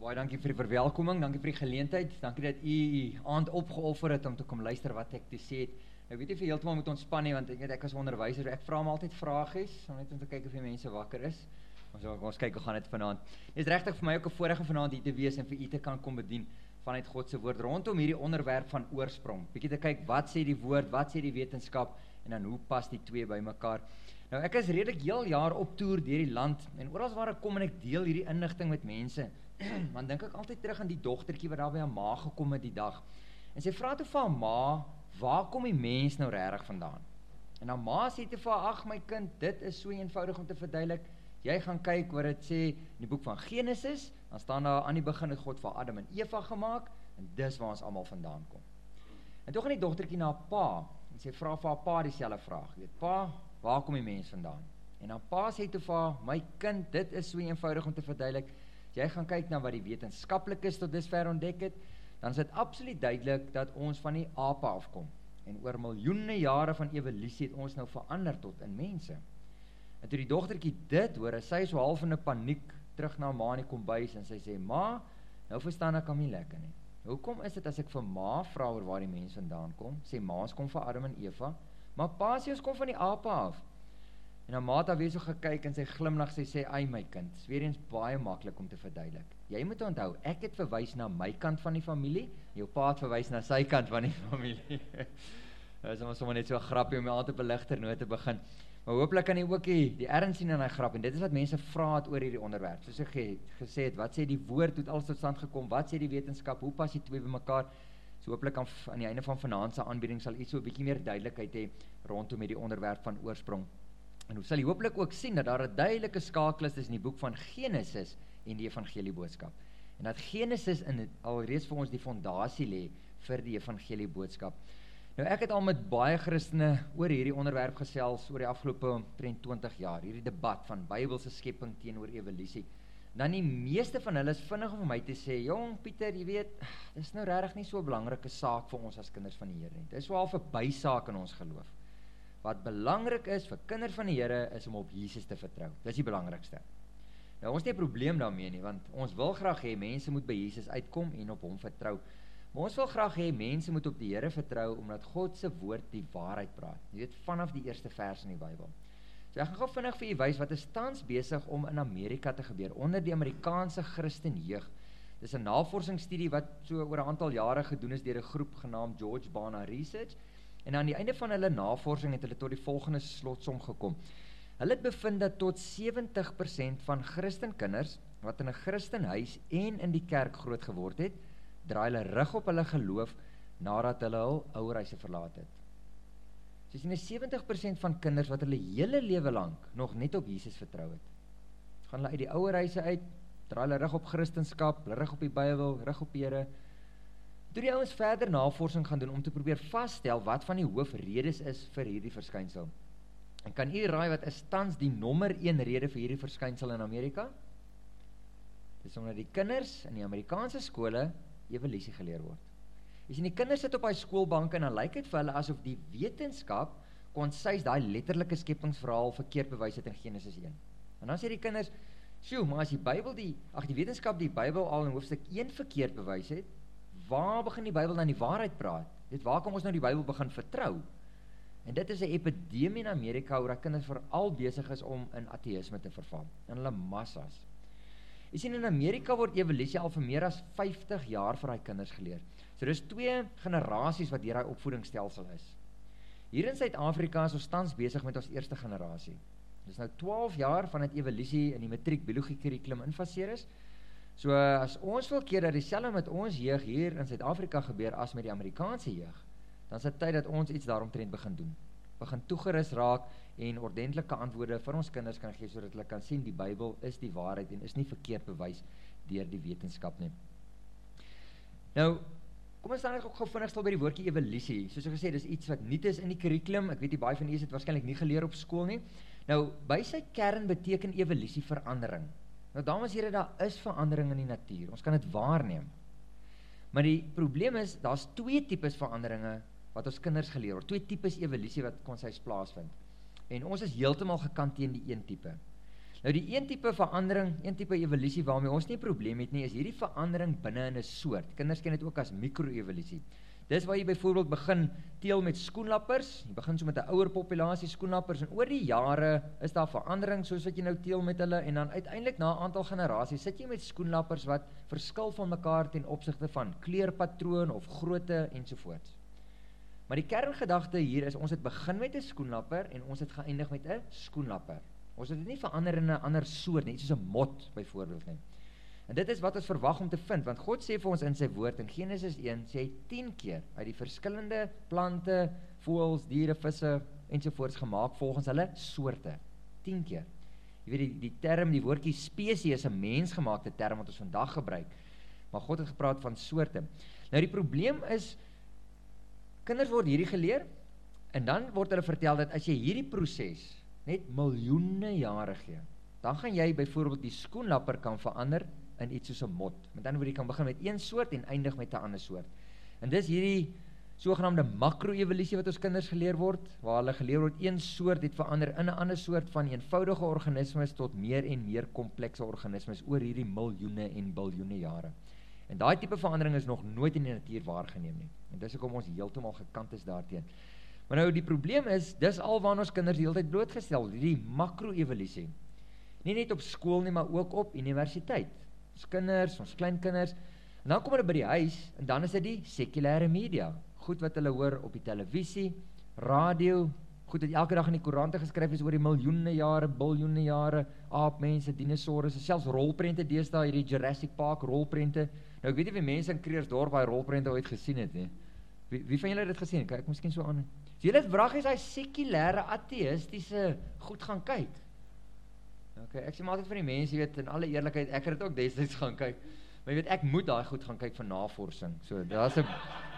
Baie dankie vir die verwelkoming, dankie vir die geleentheid. Dankie dat u u aand opgeoffer het om te kom luister wat ek te sê het. Nou weet jy vir heeltemal moet ontspan nie want ek weet ek as onderwyser, ek vra hom altyd vragies om net om te kyk of die mense wakker is. Ons so, ons kyk hoe gaan dit vanaand. Dit is regtig vir my ook 'n voorreg om vanaand hier te wees en vir u te kan kom bedien vanuit God se woord rondom hierdie onderwerp van oorsprong. Bietjie te kyk wat sê die woord, wat sê die wetenskap en dan hoe pas die twee bymekaar. Nou ek is redelik heel jaar op toer deur die land en oral waar ek kom en ek deel hierdie inligting met mense dan dink ek altyd terug aan die dogtertjie wat daar by haar ma gekom het die dag. En sy vra toe vir haar ma, "Waar kom die mens nou regtig vandaan?" En haar ma sê te vir haar, "Ag my kind, dit is so eenvoudig om te verduidelik. Jy gaan kyk wat dit sê in die boek van Genesis, dan staan daar aan die begin het God vir Adam en Eva gemaak en dis waar ons almal vandaan kom." En toe gaan die dogtertjie na haar pa en sy vra vir haar pa dieselfde vraag. Jy weet, "Pa, waar kom die mens vandaan?" En haar pa sê toe vir haar, "My kind, dit is so eenvoudig om te verduidelik." As jy gaan kyk na wat die wetenskaplikes tot dusver ontdek het, dan is dit absoluut duidelik dat ons van die ape afkom. En oor miljoene jare van evolusie het ons nou verander tot in mense. En toe die dogtertjie dit hoor, sy is so half in 'n paniek terug na ma in die kombuis en sy sê: "Ma, nou verstaan ek hom nie lekker nie. Hoekom is dit as ek vir ma vra oor waar die mens vandaan kom, sê ma ons kom van Adam en Eva, maar pa sê ons kom van die ape af?" En haar maat het weer so gekyk en sy glimlag sy sê: "Ai my kind, dis weer eens baie maklik om te verduidelik. Jy moet onthou, ek het verwys na my kant van die familie, jou pa het verwys na sy kant van die familie." Dis ons sommer net so 'n grappie om aan te beligter nou te begin. Maar hooplik kan jy ook die, die erns sien in daai grap en dit is wat mense vra het oor hierdie onderwerp. Soos ek gesê het, wat sê die woord het alles tot stand gekom? Wat sê die wetenskap? Hoe pas die twee bymekaar? So hooplik aan aan die einde van vanaand se aanbieding sal iets so 'n bietjie meer duidelikheid hê rondom hierdie onderwerp van oorsprong. En hoe sal jy hopelik ook sien dat daar 'n duidelike skakel is tussen die boek van Genesis en die evangelie boodskap. En dat Genesis in alreeds vir ons die fondasie lê vir die evangelie boodskap. Nou ek het al met baie Christene oor hierdie onderwerp gesels oor die afgelope 23 jaar, hierdie debat van Bybelse skepping teenoor evolusie. Dan die meeste van hulle is vinnig om my te sê, "Jong Pieter, jy weet, dis nou regtig nie so 'n belangrike saak vir ons as kinders van die Here nie. Dis half 'n bysaak in ons geloof." Wat belangrik is vir kinders van die Here is om op Jesus te vertrou. Dis die belangrikste. Nou ons het nie 'n probleem daarmee nie, want ons wil graag hê mense moet by Jesus uitkom en op hom vertrou. Maar ons wil graag hê mense moet op die Here vertrou omdat God se woord die waarheid praat. Jy weet vanaf die eerste vers in die Bybel. So ek gaan gou vinnig vir u wys wat is tans besig om in Amerika te gebeur onder die Amerikaanse Christen jeug. Dis 'n navorsingsstudie wat so oor 'n aantal jare gedoen is deur 'n groep genaamd George Barna Research En aan die einde van hulle navorsing het hulle tot die volgende slotsom gekom. Hulle het bevind dat tot 70% van Christenkinders wat in 'n Christenhuis en in die kerk groot geword het, draai hulle rug op hulle geloof nadat hulle hul ouerhuise verlaat het. So sien 'n 70% van kinders wat hulle hele lewe lank nog net op Jesus vertrou het. Gaan hulle uit die ouerhuise uit, draai hulle rug op Christendom, rug op die Bybel, rug op Here Toe die ouens verder navorsing gaan doen om te probeer vasstel wat van die hoofredes is vir hierdie verskynsel. En kan u raai wat is tans die nommer 1 rede vir hierdie verskynsel in Amerika? Dis omdat die kinders in die Amerikaanse skole evolusie geleer word. Jy sien die kinders sit op daai skoolbanke en dan lyk dit vir hulle asof die wetenskap kon sês daai letterlike skepingsverhaal verkeerd bewys het in Genesis 1. En dan sê die kinders, "Sjoe, maar as die Bybel die ag die wetenskap die Bybel al in hoofstuk 1 verkeerd bewys het, waar begin die Bybel dan die waarheid praat? Dit waar kom ons nou die Bybel begin vertrou? En dit is 'n epidemie in Amerika waar kinders veral besig is om in ateïsme te verval. In hulle massas. Jy sien in Amerika word evolusie al vir meer as 50 jaar vir daai kinders geleer. So dis twee generasies wat deur daai opvoedingsstelsel is. Hier in Suid-Afrika is ons tans besig met ons eerste generasie. Dis nou 12 jaar van dit evolusie in die matriek biologie kurrikulum infaseer is. So as ons wil keer dat dieselfde met ons jeug hier in Suid-Afrika gebeur as met die Amerikaanse jeug, dan is dit tyd dat ons iets daaromtrent begin doen. Begin toegerus raak en ordentlike antwoorde vir ons kinders kan gee sodat hulle kan sien die Bybel is die waarheid en is nie verkeerd bewys deur die wetenskap nie. Nou, kom ons staan net gou vinnig stil by die woordjie evolusie. Soos ek gesê, dis iets wat nuut is in die kurrikulum. Ek weet nie baie van julle het dit waarskynlik nie geleer op skool nie. Nou, by sy kern beteken evolusie verandering. Nou dames en here, daar is verandering in die natuur. Ons kan dit waarneem. Maar die probleem is, daar's twee tipes veranderinge wat ons kinders geleer word. Twee tipes evolusie wat kon sy plaasvind. En ons is heeltemal gekant teen die een tipe. Nou die een tipe verandering, een tipe evolusie waarmee ons nie probleem het nie, is hierdie verandering binne in 'n soort. Kinders ken dit ook as mikroevolusie. Dis waar jy byvoorbeeld begin teel met skoenlappers. Jy begin so met 'n ouer populasie skoenlappers en oor die jare is daar verandering soos wat jy nou teel met hulle en dan uiteindelik na 'n aantal generasies sit jy met skoenlappers wat verskil van mekaar ten opsigte van kleurpatroon of grootte ensovoorts. Maar die kerngedagte hier is ons het begin met 'n skoenlapper en ons het geëindig met 'n skoenlapper. Ons het dit nie verander in 'n ander soort nie, soos 'n mot byvoorbeeld nie. En dit is wat ons verwag om te vind, want God sê vir ons in sy woord in Genesis 1, sê hy 10 keer uit die verskillende plante, voëls, diere, visse ensovoorts gemaak volgens hulle soorte. 10 keer. Jy weet die die term, die woordjie spesies is 'n mensgemaakte term wat ons vandag gebruik. Maar God het gepraat van soorte. Nou die probleem is kinders word hierdie geleer en dan word hulle vertel dat as jy hierdie proses net miljoene jare gee, dan gaan jy byvoorbeeld die skoenlapper kan verander in iets soos 'n mot. Met ander woorde, jy kan begin met een soort en eindig met 'n ander soort. En dis hierdie sogenaamde makro-evolusie wat ons kinders geleer word, waar hulle geleer word een soort het verander in 'n ander soort van eenvoudige organismes tot meer en meer komplekse organismes oor hierdie miljoene en biljoene jare. En daai tipe verandering is nog nooit in die natuur waargeneem nie. En dis hoekom ons heeltemal gekant is daarteenoor. Maar nou die probleem is, dis alwaar ons kinders die hele tyd blootgestel, hierdie makro-evolusie. Nie net op skool nie, maar ook op universiteit ons kinders, ons kleinkinders. En dan kom hulle by die huis en dan is dit die sekulêre media. Goed wat hulle hoor op die televisie, radio, goed wat elke dag in die koerante geskryf is oor die miljoene jare, biljoene jare, aapmense, dinosourus, selfs rolprente deesdae hierdie Jurassic Park rolprente. Nou ek weet nie of mense in Kreersdorp daai rolprente ooit gesien het nie. Wie wie van julle het dit gesien? Kyk, miskien so aan. Julle dit wraggies daai sekulêre ateïstiese goed gaan kyk. Okay, ek sê maar altyd vir die mense, jy weet, in alle eerlikheid, ek het ook destyds gaan kyk. Maar jy weet, ek moet daai goed gaan kyk vir navorsing. So daar's 'n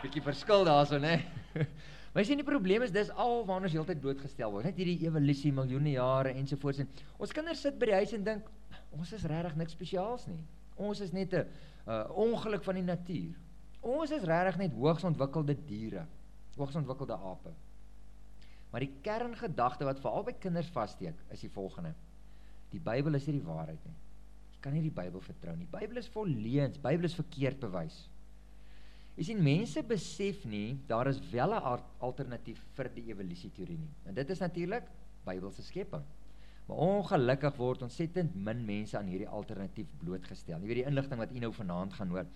bietjie verskil daarso, né? Maar jy sien die probleem is dis al waarna ons heeltyd blootgestel word. Net hierdie evolusie, miljoene jare ensovoorts en ons kinders sit by die huis en dink ons is regtig niks spesiaals nie. Ons is net 'n uh, ongeluk van die natuur. Ons is regtig net hoogs ontwikkelde diere, hoogs ontwikkelde ape. Maar die kerngedagte wat veral by kinders vassteek, is die volgende: Die Bybel is nie die waarheid nie. Jy kan nie die Bybel vertrou nie. Bybel is vol leuns. Bybel is verkeerd bewys. Jy sien mense besef nie daar is wel 'n alternatief vir die evolusie teorie nie. En dit is natuurlik Bybelse skepping. Maar ongelukkig word ontsettend min mense aan hierdie alternatief blootgestel. Jy weet die inligting wat u nou vanaand gaan hoor.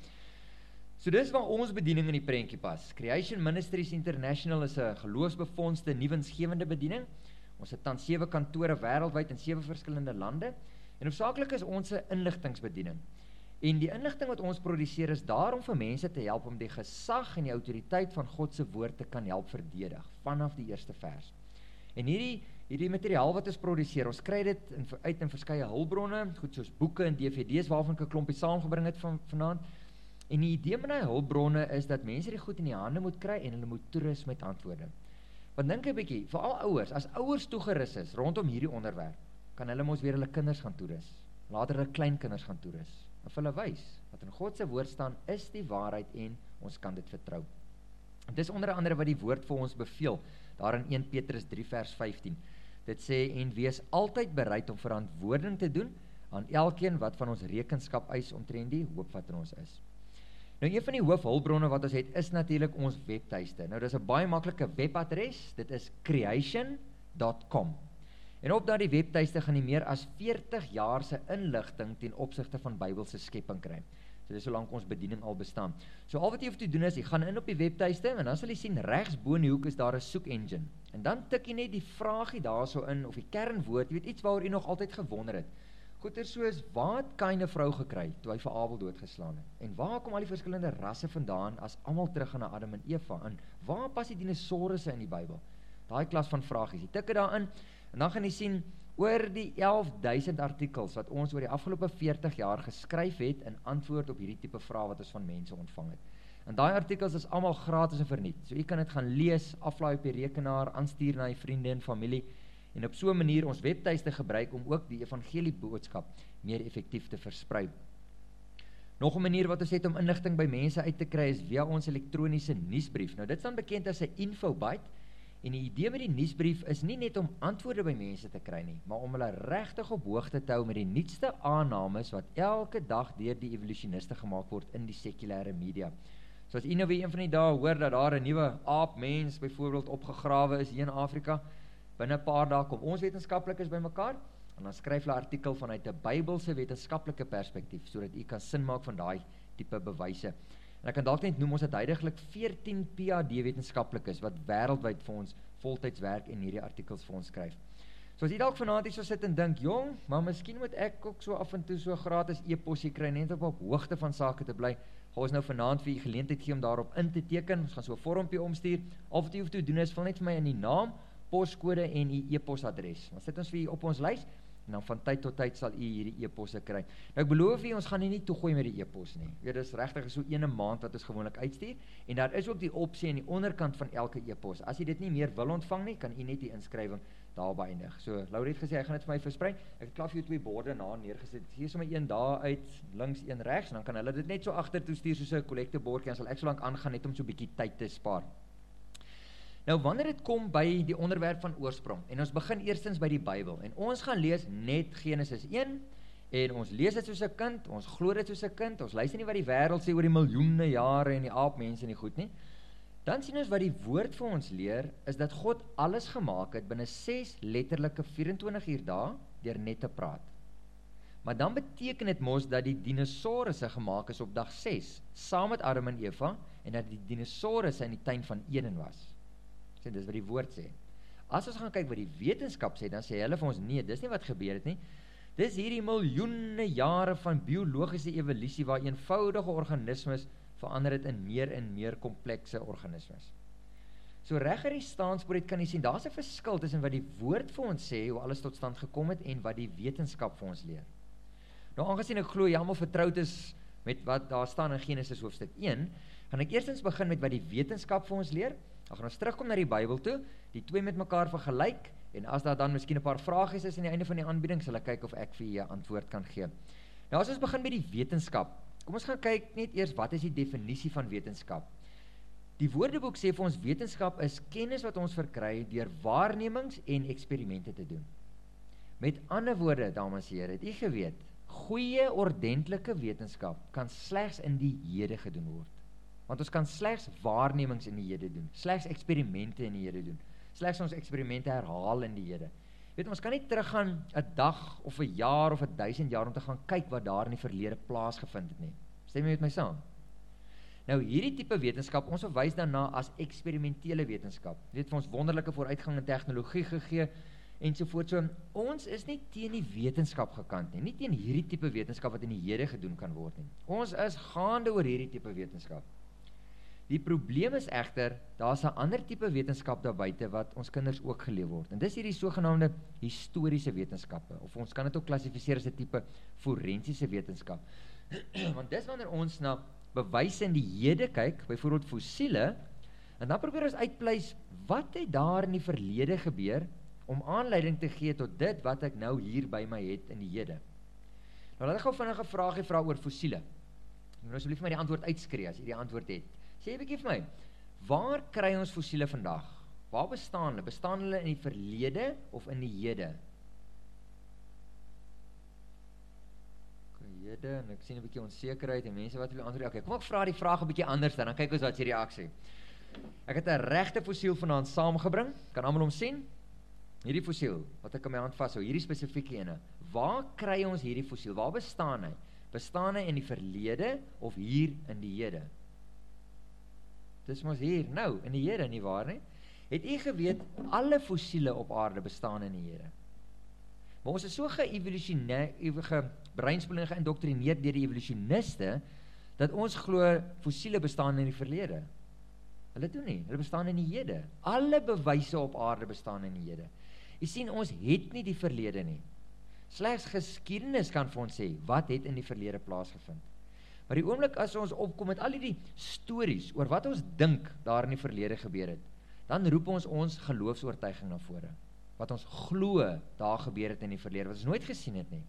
So dis waar ons bediening in die prentjie pas. Creation Ministries International is 'n geloofsbevondste nuwensgewende bediening Ons het tans 7 kantore wêreldwyd in 7 verskillende lande. En hoofsaaklik is ons 'n inligtingbediening. En die inligting wat ons produseer is daar om vir mense te help om die gesag en die autoriteit van God se woord te kan help verdedig vanaf die eerste vers. En hierdie hierdie materiaal wat ons produseer, ons kry dit in uit in verskeie hulpbronne, goed soos boeke en DVD's waarvan ek 'n klompie saamgebring het van vanaand. En die idee met daai hulpbronne is dat mense dit goed in die hande moet kry en hulle moet toerus met antwoorde. Want dink 'n bietjie, veral ouers, as ouers toegerus is rondom hierdie onderwerp, kan hulle mos weer hulle kinders gaan toerus. Later hulle kleinkinders gaan toerus. Of hulle wys wat in God se woord staan is die waarheid en ons kan dit vertrou. Dit is onder andere wat die woord vir ons beveel daar in 1 Petrus 3 vers 15. Dit sê en wees altyd bereid om verantwoording te doen aan elkeen wat van ons rekenskap eis omtrent die hoop wat in ons is. Nou een van die hoofhulpbronne wat ons het is natuurlik ons webtuiste. Nou dis 'n baie maklike webadres. Dit is creation.com. En op daardie webtuiste gaan jy meer as 40 jaar se inligting ten opsigte van Bybelse skepping kry. So dis solank ons bediening al bestaan. So al wat jy hoef te doen is jy gaan in op die webtuiste en dan sal jy sien regs bo in die hoek is daar 'n soek engine. En dan tik jy net die vraagie daarso in of die kernwoord, jy weet iets waaroor jy nog altyd gewonder het. Goeie soos wat kind 'n vrou gekry toe hy vir Abel doodgeslaan het? En waar kom al die verskillende rasse vandaan as almal terug gaan na Adam en Eva? En waar pas die dinosourusse in die Bybel? Daai klas van vragies. Jy tik dit daarin en dan gaan jy sien oor die 11000 artikels wat ons oor die afgelope 40 jaar geskryf het in antwoord op hierdie tipe vrae wat ons van mense ontvang het. En daai artikels is almal gratis en verniet. So jy kan dit gaan lees, aflaai op die rekenaar, aanstuur na jou vriende en familie en op so 'n manier ons webtuiste gebruik om ook die evangelie boodskap meer effektief te versprei. Nog 'n manier wat ons het om inligting by mense uit te kry is via ons elektroniese nuusbrief. Nou dit staan bekend as 'n infobite En die idee met die nuusbrief is nie net om antwoorde by mense te kry nie, maar om hulle regtig op hoogte te hou met die nuutste aannames wat elke dag deur die evolusioniste gemaak word in die sekulêre media. So as u nou weer een van die dae hoor dat daar 'n nuwe aapmens byvoorbeeld opgegrawe is hier in Afrika, binne 'n paar dae kom ons wetenskaplikes bymekaar en dan skryf hulle artikel vanuit 'n Bybelse wetenskaplike perspektief sodat u kan sin maak van daai tipe bewyse. En ek kan dalk net noem ons het heidaglik 14 PhD wetenskaplikes wat wêreldwyd vir ons voltyds werk en hierdie artikels vir ons skryf. So as jy dalk vanaand hier so sit en dink, "Jong, maar miskien moet ek ook so af en toe so gratis e-posie kry net om op hoogte van sake te bly." Gaan ons nou vanaand vir u geleentheid gee om daarop in te teken. Ons gaan so 'n vormpie omstuur. Al wat jy hoef te doen is vul net vir my in die naam, poskode en u e-posadres. Dan sit ons vir u op ons lys en dan van tyd tot tyd sal u hierdie e-posse kry. Nou ek beloof u ons gaan nie toegooi met die e-pos nie. Jy weet dis regtig so 'n maand wat ons gewoonlik uitstuur en daar is ook die opsie aan die onderkant van elke e-pos. As jy dit nie meer wil ontvang nie, kan u net die inskrywing daar beëindig. So Laurie het gesê hy gaan dit vir my versprei. Ek het klaar vir jou twee borde na neergesit. Hier is sommer een daar uit, links een regs en dan kan hulle dit net so agtertoe stuur soos 'n kollektebordjie en sal ek so lank aangaan net om so 'n bietjie tyd te spaar. Nou wanneer dit kom by die onderwerp van oorsprong en ons begin eerstens by die Bybel en ons gaan lees net Genesis 1 en ons lees dit soos 'n kind, ons glo dit soos 'n kind, ons luister nie wat die wêreld sê oor die miljoene jare en die aapmense en die goed nie. Dan sien ons wat die woord vir ons leer is dat God alles gemaak het binne 6 letterlike 24 uur dae deur net te praat. Maar dan beteken dit mos dat die dinosourusse gemaak is op dag 6 saam met Adam en Eva en dat die dinosourusse in die tuin van Eden was sê dis wat die woord sê. As ons gaan kyk wat die wetenskap sê, dan sê hulle vir ons nee, dis nie wat gebeur het nie. Dis hierdie miljoene jare van biologiese evolusie waar eenvoudige organismes verander het in meer en meer komplekse organismes. So reg uit die staanspoort kan jy sien daar's 'n verskil tussen wat die woord vir ons sê hoe alles tot stand gekom het en wat die wetenskap vir ons leer. Nou aangesien ek glo jy almal vertroud is met wat daar staan in Genesis hoofstuk 1, gaan ek eerstens begin met wat die wetenskap vir ons leer Dan gaan ons terugkom na die Bybel toe, die twee met mekaar vergelyk en as daar dan miskien 'n paar vrae is aan die einde van die aanbieding, sal ek kyk of ek vir julle antwoord kan gee. Nou as ons begin met die wetenskap. Kom ons gaan kyk net eers wat is die definisie van wetenskap? Die Woordeboek sê vir ons wetenskap is kennis wat ons verkry deur waarnemings en eksperimente te doen. Met ander woorde, dames en here, het u geweet, goeie ordentlike wetenskap kan slegs in die hede gedoen word. Want ons kan slegs waarnemings in die hede doen, slegs eksperimente in die hede doen, slegs ons eksperimente herhaal in die hede. Weet ons kan nie teruggaan 'n dag of 'n jaar of 'n 1000 jaar om te gaan kyk wat daar in die verlede plaasgevind het nie. Stem jy met my saam? Nou hierdie tipe wetenskap, ons verwys daarna as eksperimentele wetenskap. Dit het vir ons wonderlike vooruitgang in tegnologie gegee ensovoorts. So ons is nie teen die wetenskap gekant nie, nie teen hierdie tipe wetenskap wat in die hede gedoen kan word nie. Ons is gaande oor hierdie tipe wetenskap. Die probleem is egter, daar's 'n ander tipe wetenskap daar buite wat ons kinders ook geleer word. En dis hierdie sogenaamde historiese wetenskappe of ons kan dit ook klassifiseer as 'n tipe forensiese wetenskap. Want dis wanneer ons na bewyse in die hede kyk, byvoorbeeld fossiele, en dan probeer ons uitpleis wat het daar in die verlede gebeur om aanleiding te gee tot dit wat ek nou hier by my het in die hede. Nou laat ek gou vinnige vragie vra oor fossiele. Jy moet asseblief my die antwoord uitskree as jy die antwoord het. Sê bietjie vir my. Waar kry ons fossiele vandag? Waar bestaan hulle? Bestaan hulle in die verlede of in die hede? Hede, en ek sien 'n bietjie onsekerheid en mense wat wil antwoord. Okay, kom ek vra die vraag 'n bietjie anders dan. Dan kyk ons wat se reaksie. Ek het 'n regte fossiel vanaand saamgebring. Kan almal hom sien? Hierdie fossiel wat ek in my hand vashou, hierdie spesifieke ene. Waar kry ons hierdie fossiel? Waar bestaan hy? Bestaan hy in die verlede of hier in die hede? Dis mos hier nou in die Here nie waar nie? Het u geweet alle fossiele op aarde bestaan in die Here? Maar ons is so geëvolusioneer, ewige breinspoeling geïndoktrineer deur die evolusioniste dat ons glo fossiele bestaan in die verlede. Hulle doen nie, hulle bestaan in die hede. Alle bewyse op aarde bestaan in die hede. Jy sien ons het nie die verlede nie. Slegs geskiedenis kan vir ons sê wat het in die verlede plaasgevind. Maar die oomblik as ons opkom met al hierdie stories oor wat ons dink daar in die verlede gebeur het, dan roep ons ons geloofs-oortuiging na vore. Wat ons glo daar gebeur het in die verlede wat ons nooit gesien het nie.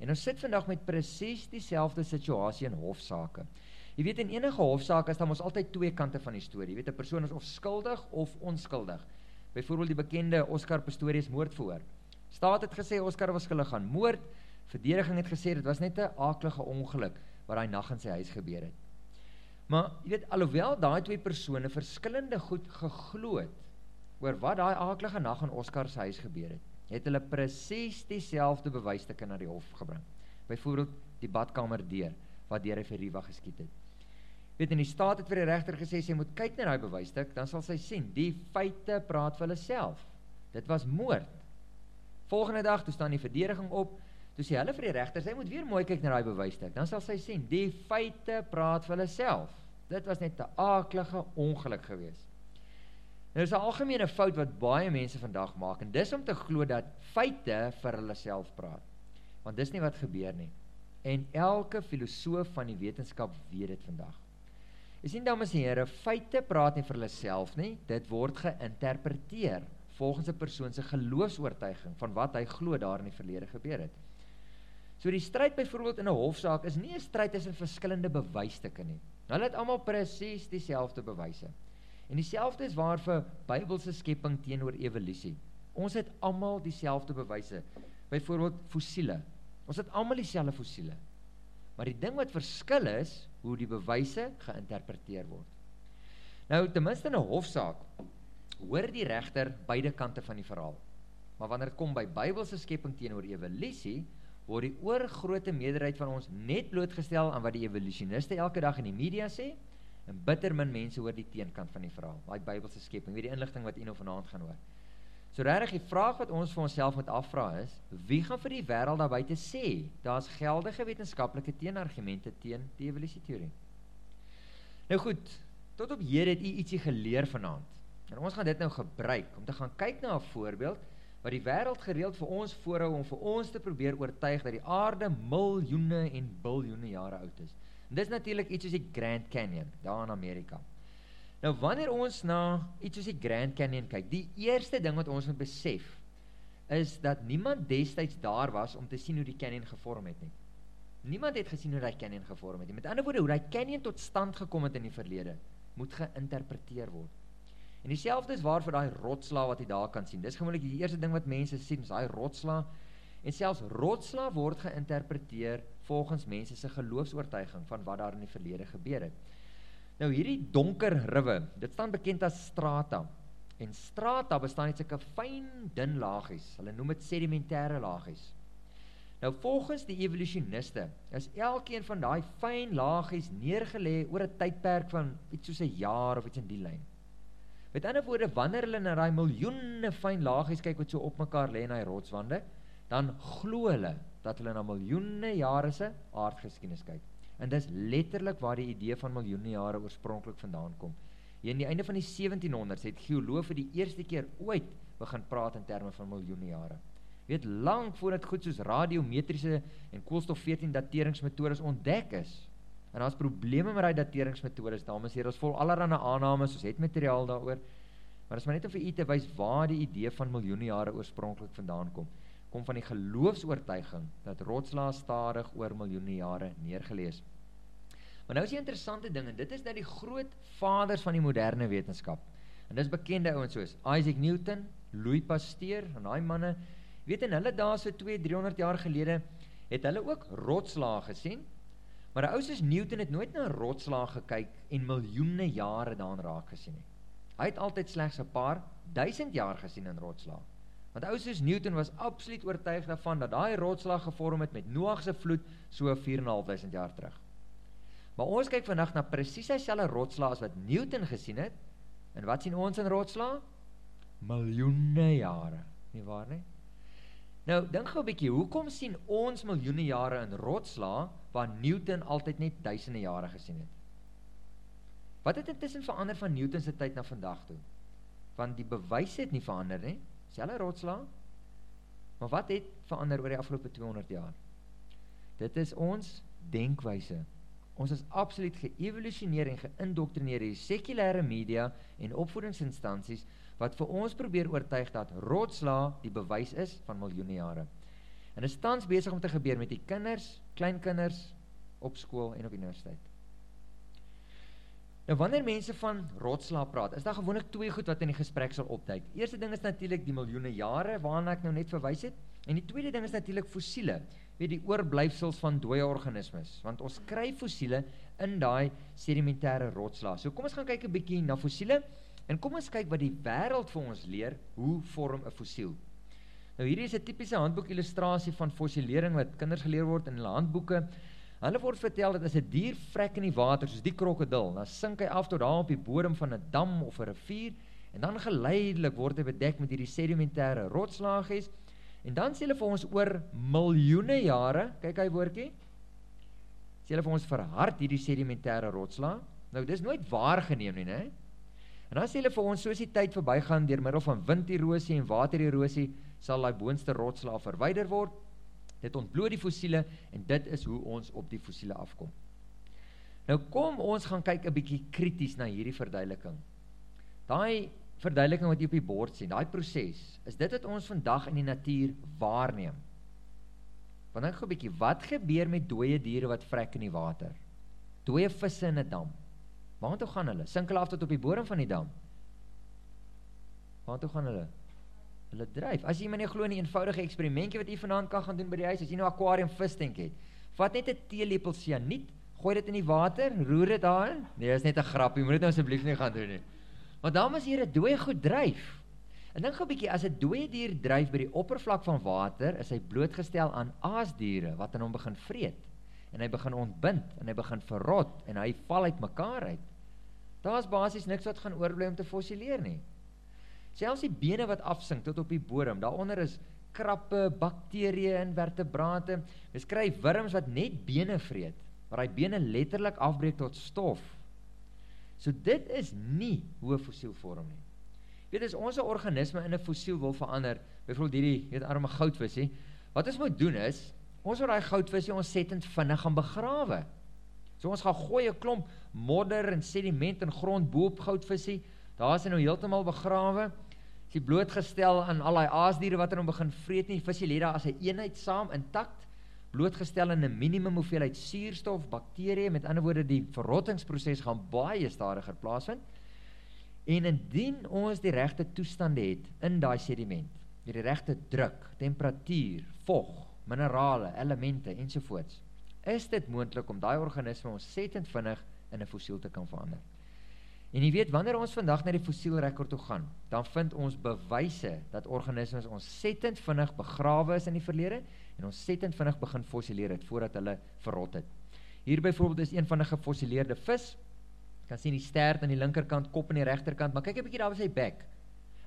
En ons sit vandag met presies dieselfde situasie in hofsaake. Jy weet in enige hofsaak is daar mos altyd twee kante van die storie. Jy weet 'n persoon is of skuldig of onskuldig. Byvoorbeeld die bekende Oscar Pistorius moordverhoor. Staat het gesê Oscar was skuldig aan moord. Verdediging het gesê dit was net 'n aaklige ongeluk wat daai nag in sy huis gebeur het. Maar jy weet alhoewel daai twee persone verskillende goed geglo het oor wat daai aaklige nag in Oscar se huis gebeur het, het hulle presies dieselfde bewysstukke na die hof gebring. Byvoorbeeld die badkamer deur wat deur hy vir Riva geskiet het. Weet in die staat het vir die regter gesê sy moet kyk na daai bewysstuk, dan sal sy sien die feite praat vir hulle self. Dit was moord. Volgende dag toe staan die verdediging op, toe sê hulle vir die regter sy moet weer mooi kyk na daai bewysstuk, dan sal sy sien die feite praat vir hulle self. Dit was net 'n aaklige ongeluk geweest. Nou is 'n algemene fout wat baie mense vandag maak en dis om te glo dat feite vir hulle self praat. Want dis nie wat gebeur nie. En elke filosoof van die wetenskap weet dit vandag. Jy sien dames en here, feite praat nie vir hulle self nie, dit word geïnterpreteer volgens 'n persoon se geloofs-oortuiging van wat hy glo daar in die verlede gebeur het. So die stryd byvoorbeeld in 'n hofsaak is nie 'n stryd tussen verskillende bewysstukke nie. Hulle het almal presies dieselfde bewyse. En dieselfde is waar vir Bybelse skepping teenoor evolusie. Ons het almal dieselfde bewyse. Byvoorbeeld fossiele. Ons het almal dieselfde fossiele. Maar die ding wat verskil is hoe die bewyse geïnterpreteer word. Nou ten minste in 'n hofsaak hoor die regter beide kante van die verhaal. Maar wanneer dit kom by Bybelse skepping teenoor evolusie, word die oorgrootste meerderheid van ons net blootgestel aan wat die evolusioniste elke dag in die media sê en bitter min mense hoor die teenkant van die verhaal, daai Bybelse skepping, weet die inligting wat u nou vanaand gaan hoor. So regtig die vraag wat ons vir onsself moet afvra is, wie gaan vir die wêreld daar buite sê daar's geldige wetenskaplike teenargumente teen die evolusie teorie? Nou goed, tot op hier het u ietsie geleer vanaand. En ons gaan dit nou gebruik om te gaan kyk na 'n voorbeeld wat die wêreld gereeld vir ons voorhou om vir ons te probeer oortuig dat die aarde miljoene en biljoene jare oud is. En dis natuurlik iets soos die Grand Canyon daar in Amerika. Nou wanneer ons na iets soos die Grand Canyon kyk, die eerste ding wat ons moet besef is dat niemand destyds daar was om te sien hoe die canyon gevorm het nie. Niemand het gesien hoe daai canyon gevorm het nie. Met ander woorde, hoe daai canyon tot stand gekom het in die verlede, moet geïnterpreteer word. En dieselfde is waar vir daai rotsla wat jy daar kan sien. Dis gewoonlik die eerste ding wat mense sien, is daai rotsla. En selfs rotsla word geïnterpreteer volgens mense se geloofs-oortuiging van wat daar in die verlede gebeur het. Nou hierdie donker riwe, dit staan bekend as strata. En strata bestaan uit sulke fyn dun laagies. Hulle noem dit sedimentêre laagies. Nou volgens die evolusioniste is elkeen van daai fyn laagies neergelê oor 'n tydperk van iets soos 'n jaar of iets in die lyn. Met ander woorde, wanneer hulle na daai miljoene fyn laagies kyk wat so op mekaar lê in daai rotswande, dan glo hulle dat hulle na miljoene jare se aardgeskiedenis kyk. En dis letterlik waar die idee van miljoene jare oorspronklik vandaan kom. Hier in die einde van die 1700s het geoloë vir die eerste keer ooit begin praat in terme van miljoene jare. Weet lank voordat goed soos radiometriese en koolstof-14 dateringsmetodes ontdek is. En daar's probleme met daai dateringsmetodes. Dames en here, ons vol allerlei aannames, ons het materiaal daaroor. Maar dit is maar net om vir u te wys waar die idee van miljoene jare oorspronklik vandaan kom kom van die geloofs-oortuiging dat rotslae stadig oor miljoene jare neergelees. Maar nou is die interessante ding en dit is dat die groot vaders van die moderne wetenskap. En dis bekende ouens soos Isaac Newton, Louis Pasteur en daai manne, weet en hulle daar so 2 300 jaar gelede het hulle ook rotslae gesien. Maar 'n ou soos Newton het nooit na 'n rotslae gekyk en miljoene jare daarin raak gesien nie. Hy het altyd slegs 'n paar duisend jaar gesien in rotslae. Want ou soos Newton was absoluut oortuig daarvan dat daai rotslag gevorm het met Noag se vloed so 4.500 jaar terug. Maar ons kyk vandag na presies dieselfde rotslag as wat Newton gesien het. En wat sien ons in rotslag? Miljoene jare, nie waar nie? Nou, dink gou 'n bietjie, hoekom sien ons miljoene jare in rotslag waar Newton altyd net duisende jare gesien het? Wat het intussen verander van Newton se tyd na vandag toe? Want die bewyse het nie verander nie selfe rotslaan. Maar wat het verander oor die afgelope 200 jaar? Dit is ons denkwyse. Ons is absoluut geëvolusioneer en geïndoktrineer deur sekulêre media en opvoedingsinstansies wat vir ons probeer oortuig dat rotsla die bewys is van miljoene jare. En dit is tans besig om te gebeur met die kinders, kleinkinders op skool en op universiteit. Nou wanneer mense van rotslaap praat, is daar gewoonlik twee goed wat in die gesprek sal opduik. Eerste ding is natuurlik die miljoene jare waarna ek nou net verwys het, en die tweede ding is natuurlik fossiele, weet die oorblyfsels van dooie organismes, want ons kry fossiele in daai sedimentêre rotslaag. So kom ons gaan kyk 'n bietjie na fossiele en kom ons kyk wat die wêreld vir ons leer hoe vorm 'n fossiel. Nou hierdie is 'n tipiese handboek illustrasie van fossilering wat kinders geleer word in hulle handboeke. Hulle word vertel dat as 'n dier vrek in die water soos die krokodil, dan sink hy af tot daar op die bodem van 'n dam of 'n rivier en dan geleidelik word hy bedek met hierdie sedimentêre rotslaagies en dan sê hulle vir ons oor miljoene jare, kyk hy woordjie. Sê hulle vir ons verhard hierdie sedimentêre rotslaag. Nou dis nooit waar geneem nie, né? En dan sê hulle vir ons soos die tyd verbygaan deur middel van winderosie en watererosie sal daai boonste rotslaag verwyder word Dit ontbloot die fossiele en dit is hoe ons op die fossiele afkom. Nou kom ons gaan kyk 'n bietjie krities na hierdie verduideliking. Daai verduideliking wat jy op die bord sien, daai proses, is dit wat ons vandag in die natuur waarneem. Want dink gou 'n bietjie, wat gebeur met dooie diere wat vrek in die water? Dooie visse in 'n dam. Waartoe gaan hulle? Sink hulle af tot op die bodem van die dam? Waartoe gaan hulle? hulle dryf. As jy my nie glo in die eenvoudige eksperimentjie wat jy vanaand kan gaan doen by die huis, as jy nou 'n akwarium vis tank het. Vat net 'n teelepel sianiet, gooi dit in die water, roer dit daarin. Nee, is net 'n grapie, moet dit nou asseblief nie gaan doen nie. Want dan jy 'n dooie goed dryf. En dink gou 'n bietjie, as 'n dooie dier dryf by die oppervlak van water, is hy blootgestel aan aasdiere wat aan hom begin vreet. En hy begin ontbind en hy begin verrot en hy val uit mekaar uit. Daar's basies niks wat gaan oorbly om te fossileer nie. Selfs die bene wat afsink tot op die bodem, daaronder is krappe, bakterieë en vertebrate. Jy kry wurms wat net bene vreet, waar hy bene letterlik afbreek tot stof. So dit is nie hoe 'n fossiel vorm nie. Weet as ons 'n organisme in 'n fossiel wil verander, byvoorbeeld hierdie, weet arme goudvisie, wat ons moet doen is, ons moet daai goudvisie ontsettend vinnig gaan begrawe. So ons gaan gooi 'n klomp modder en sediment in grond bo op goudvisie. Daar is hy nou heeltemal begrawe is hy blootgestel aan al die aasdiere wat aan hom begin vreet nie. Visie lê daar as 'n eenheid saam intakt, blootgestel aan 'n minimum hoeveelheid suurstof, bakterieë, met ander woorde die verrottingsproses gaan baie stadiger plaasvind. En indien ons die regte toestande het in daai sediment, die regte druk, temperatuur, vog, minerale, elemente ensovoorts, is dit moontlik om daai organisme ontsettend vinnig in 'n fossiel te kan verander. En jy weet wanneer ons vandag na die fossielrekord toe gaan, dan vind ons bewyse dat organismes ontsettend vinnig begrawe is in die verlede en ontsettend vinnig begin fossileer het voordat hulle verrot het. Hier byvoorbeeld is een van 'n gefossileerde vis. Jy kan sien die stert aan die linkerkant, kop aan die regterkant, maar kyk 'n bietjie daar by sy bek.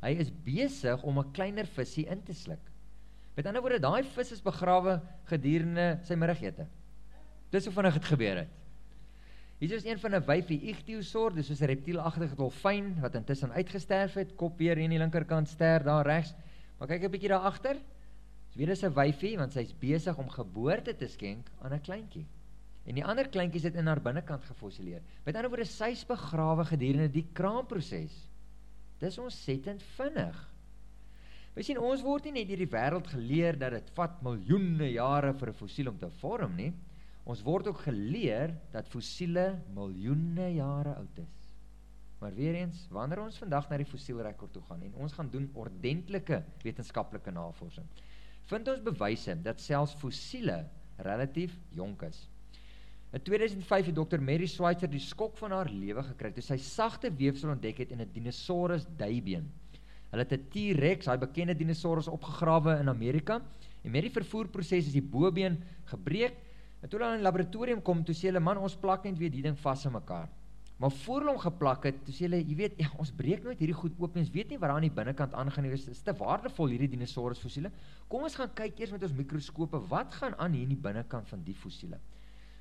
Hy is besig om 'n kleiner visie in te sluk. Met ander woorde, daai vis is begrawe gedurende sy middagete. Dis hoe vinnig dit gebeur het. Hier is een van 'n wyfie ichthyosaur, dis soos 'n reptielagtige dolfyn wat intussen uitgesterf het, kop weer in die linkerkant ster daar regs. Maar kyk 'n bietjie daar agter. Dis weer 'n wyfie want sy's besig om geboorte te skenk aan 'n kleintjie. En die ander kleintjies het in haar binnekant gefossileer. Met ander woorde, sy's begrawe gedurende die kraamproses. Dis ontsettend vinnig. Jy sien, ons word nie net deur die wêreld geleer dat dit vat miljoene jare vir 'n fossiel om te vorm nie. Ons word ook geleer dat fossiele miljoene jare oud is. Maar weer eens, wanneer ons vandag na die fossielrekord toe gaan en ons gaan doen ordentlike wetenskaplike navorsing, vind ons bewyse dat selfs fossiele relatief jonk is. In 2005 het Dr. Mary Schweitzer die skok van haar lewe gekry toe sy sagte weefsel ontdek het in 'n dinosaurus duibeen. Hulle het 'n T-Rex, daai bekende dinosaurus opgegrawe in Amerika, en met die vervoerproses is die bobeen gebreek En toe hulle in die laboratorium kom, toe sê hulle, man, ons plak net weer die ding vas aan mekaar. Maar voor hulle hom geplak het, toe sê hulle, jy weet, ja, ons breek nooit hierdie goed oop, ons weet nie wat daar aan die binnekant aangaan nie, dit is te waardevol hierdie dinosaurus fossiele. Kom ons gaan kyk eers met ons mikroskope, wat gaan aan hier in die binnekant van die fossiele?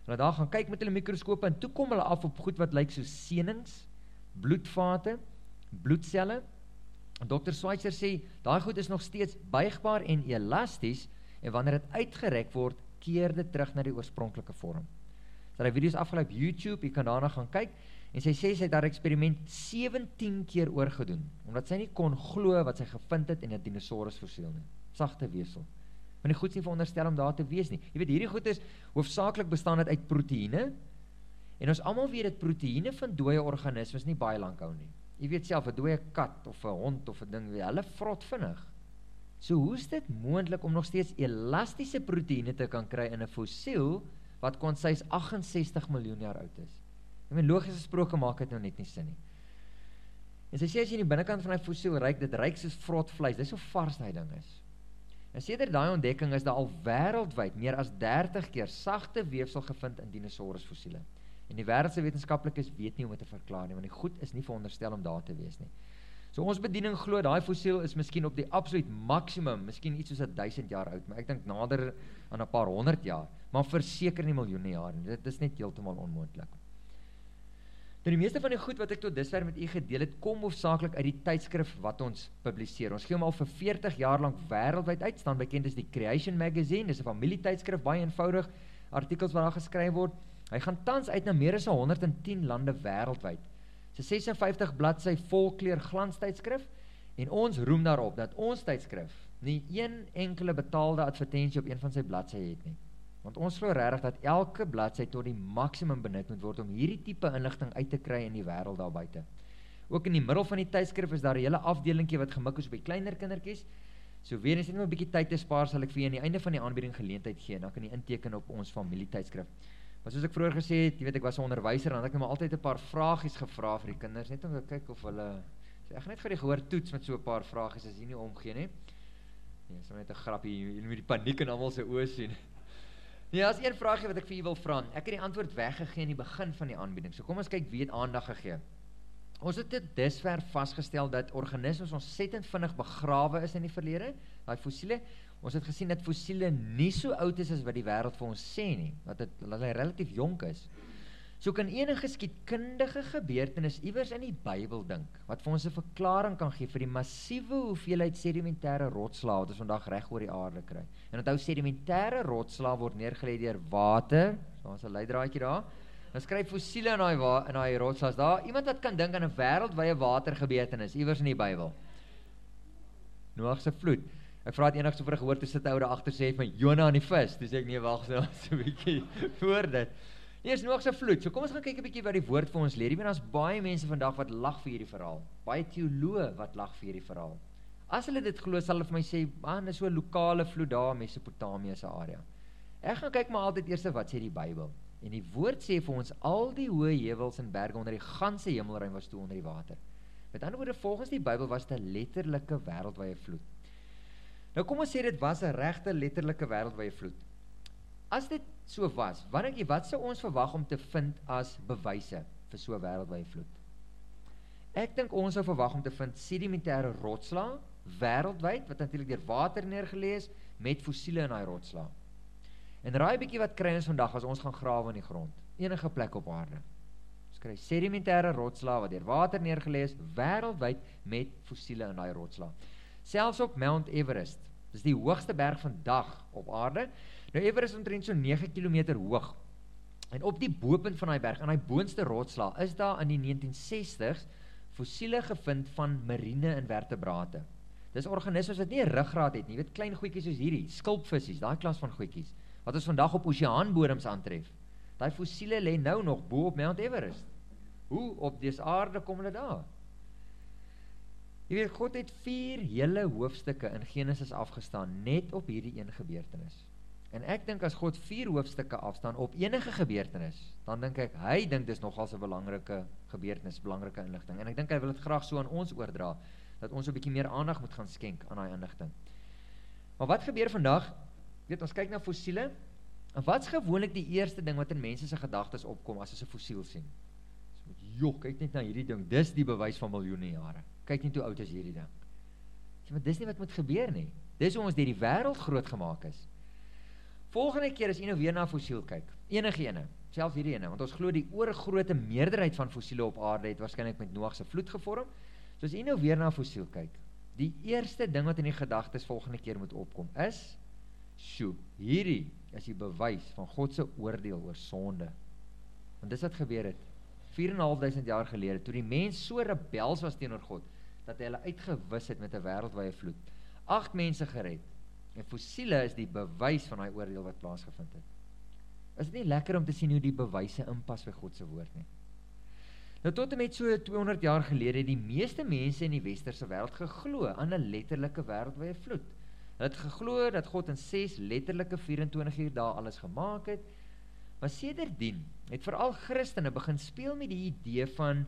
Hulle daar gaan kyk met hulle mikroskope en toe kom hulle af op goed wat lyk soos senings, bloedvate, bloedselle. Dr. Schweitzer sê, daai goed is nog steeds buigbaar en elasties en wanneer dit uitgerek word, keer dit terug na die oorspronklike vorm. Sy het video's afgelaai op YouTube, jy kan daarna gaan kyk en sy sê sy het haar eksperiment 17 keer oorgedoen omdat sy nie kon glo wat sy gevind het in 'n dinosaurus fossiel nie. Sagte wesel. Maar nie goed sien veronderstel om daar te wees nie. Jy weet hierdie goed is hoofsaaklik bestaan uit proteïene En ons almal weet dat proteïene van dooie organismes nie baie lank hou nie. Jy weet self 'n dooie kat of 'n hond of 'n ding, hulle vrot vinnig. So hoe's dit moontlik om nog steeds elastiese proteïene te kan kry in 'n fossiel wat kon sy 68 miljoen jaar oud is? Ek meen logies gesproke maak dit nou net nie sin nie. En sy sê as jy in die binnekant van 'n fossiel ryk, dit ryk soos vrot vleis. Dis so vars daai ding is. En sedert daai ontdekking is daar al wêreldwyd meer as 30 keer sagte weefsel gevind in dinosourus fossiele. En die wêreldse wetenskaplikes weet nie hoe om dit te verklaar nie, want die goed is nie veronderstel om daar te wees nie. So ons bediening glo daai fossiel is miskien op die absoluut maksimum, miskien iets soos 1000 jaar oud, maar ek dink nader aan 'n paar honderd jaar, maar verseker nie miljoene jaar nie. Dit is net heeltemal onmoontlik. Nou die meeste van die goed wat ek tot dusver met u gedeel het, kom hoofsaaklik uit die tydskrif wat ons publiseer. Ons gee hom al vir 40 jaar lank wêreldwyd uit, staan bekend as die Creation Magazine. Dis 'n familietydskrif, baie eenvoudig, artikels wat daar geskryf word. Hy gaan tans uit na meer as 110 lande wêreldwyd. 'n 56 bladsy volkleur glanstydskrif en ons roem daarop dat ons tydskrif nie een enkele betaalde advertensie op een van sy bladsye het nie. Want ons glo regtig dat elke bladsy tot die maksimum benut moet word om hierdie tipe inligting uit te kry in die wêreld daar buite. Ook in die middel van die tydskrif is daar 'n hele afdelingkie wat gemik is op die kleiner kindertjies. So weer eens net 'n bietjie tyd te spaar, sal ek vir julle aan die einde van die aanbieding geleentheid gee en dan kan jy inteken op ons familietydskrif. Maar soos ek vroeër gesê het, jy weet ek was 'n onderwyser en dan het ek net maar altyd 'n paar vragies gevra vir die kinders net om te kyk of hulle so ek gaan net vir die gehoor toets met so 'n paar vragies as jy nie omgee nie. Nee, so net 'n grappie, jy moet die paniek in almal se oë sien. Nee, as een vraagie wat ek vir u wil vra. Ek het die antwoord weggegee in die begin van die aanbieding. So kom ons kyk wie het aandag gegee. Ons het dit dusver vasgestel dat organismes ontsettend vinnig begrawe is in die verlede, daai fossiele. Ons het gesien dat fossiele nie so oud is as wat die wêreld vir ons sê nie, dat dit hulle relatief jonk is. So kan enige geskiedkundige gebeurtenis iewers in die Bybel dink wat vir ons 'n verklaring kan gee vir die massiewe hoeveelheid sedimentêre rotslae wat ons vandag reg oor die aarde kry. En onthou sedimentêre rotslae word neergelê deur water. So ons 'n leidraadjie daar. Dan skryf fossiele in daai in daai rotslae. Daar iemand wat kan dink aan 'n wêreldwye watergebeurtenis iewers in die Bybel. Noag se vloed. Ek vra dit enigsou vir 'n gehoor toe sit 'n ou daar agter sê my Jonah en die vis. Dis ek nee wag so 'n bietjie voor dit. Eers Noag se vloed. So kom ons gaan kyk 'n bietjie wat die woord vir ons leer. Jy weet daar's baie mense vandag wat lag vir hierdie verhaal. Baie teoloë wat lag vir hierdie verhaal. As hulle dit glo, sal hulle vir my sê, "Man, dis so 'n lokale vloed daar in Mesopotamië se area." Ek gaan kyk maar altyd eers wat sê die Bybel. En die woord sê vir ons al die hoë heuwels en berge onder die ganse hemelruim was toe onder die water. Met ander woorde, volgens die Bybel was dit 'n letterlike wêreldwye vloed. Nou kom ons sê dit was 'n regte letterlike wêreldwye vloed. As dit so was, dink jy wat sou ons verwag om te vind as bewyse vir so 'n wêreldwye vloed? Ek dink ons sou verwag om te vind sedimentêre rotslae wêreldwyd wat natuurlik deur water neergelê is met fossiele in daai rotslae. En raai bietjie wat kry ons vandag as ons gaan grawe in die grond? Enige plek op aarde. Ons kry sedimentêre rotslae wat deur water neergelê is wêreldwyd met fossiele in daai rotslae. Selfs op Mount Everest, dis die hoogste berg vandag op aarde, Nou Everest is omtrent so 9 km hoog. En op die bopunt van daai berg, aan daai boonste rotslaag, is daar in die 1960s fossiele gevind van marine invertebrate. Dis organismes wat nie 'n ruggraat het nie, weet klein goedjies soos hierdie, skulpvisse, daai klas van goedjies wat ons vandag op oseaanbodems aantref. Daai fossiele lê nou nog bo op Mount Everest. Hoe op dese aarde kom hulle daar? Jy weet God het 4 hele hoofstukke in Genesis afgestaan net op hierdie een gebeurtenis. En ek dink as God vier hoofstukke afstaan op enige gebeurtenis, dan dink ek hy dink dis nogal 'n belangrike gebeurtenis, belangrike inligting. En ek dink hy wil dit graag so aan ons oordra dat ons 'n bietjie meer aandag moet gaan skenk aan daai inligting. Maar wat gebeur vandag? Weet ons kyk na fossiele. En wat's gewoonlik die eerste ding wat in mense se gedagtes opkom as hulle 'n fossiel sien? Dis met jok, kyk net na hierdie ding. Dis die bewys van miljoene jare. Kyk net hoe oud is hierdie ding. Sê maar dis nie wat moet gebeur nie. Dis hoe ons deur die wêreld groot gemaak is. Volgende keer as jy nou weer na fossiel kyk, enige ene, selfs hierdie ene, want ons glo die oorgrootste meerderheid van fossiele op aarde het waarskynlik met Noag se vloed gevorm. So as jy nou weer na fossiel kyk, die eerste ding wat in die gedagtes volgende keer moet opkom is, "Sjoe, hierdie is die bewys van God se oordeel oor sonde." Want dis wat gebeur het 4.500 jaar gelede toe die mens so rebels was teenoor God dat hy hulle uitgewis het met 'n wêreldwye vloed. 8 mense gered En fossiele is die bewys van daai oordeel wat plaasgevind het. Is dit nie lekker om te sien hoe die bewyse inpas by God se woord nie? Nou tot en met so 200 jaar gelede het die meeste mense in die westerse wêreld geglo aan 'n letterlike wêreldwye vloed. Hulle het geglo dat God in 6 letterlike 24 uur dae alles gemaak het. Maar sedertdien het veral Christene begin speel met die idee van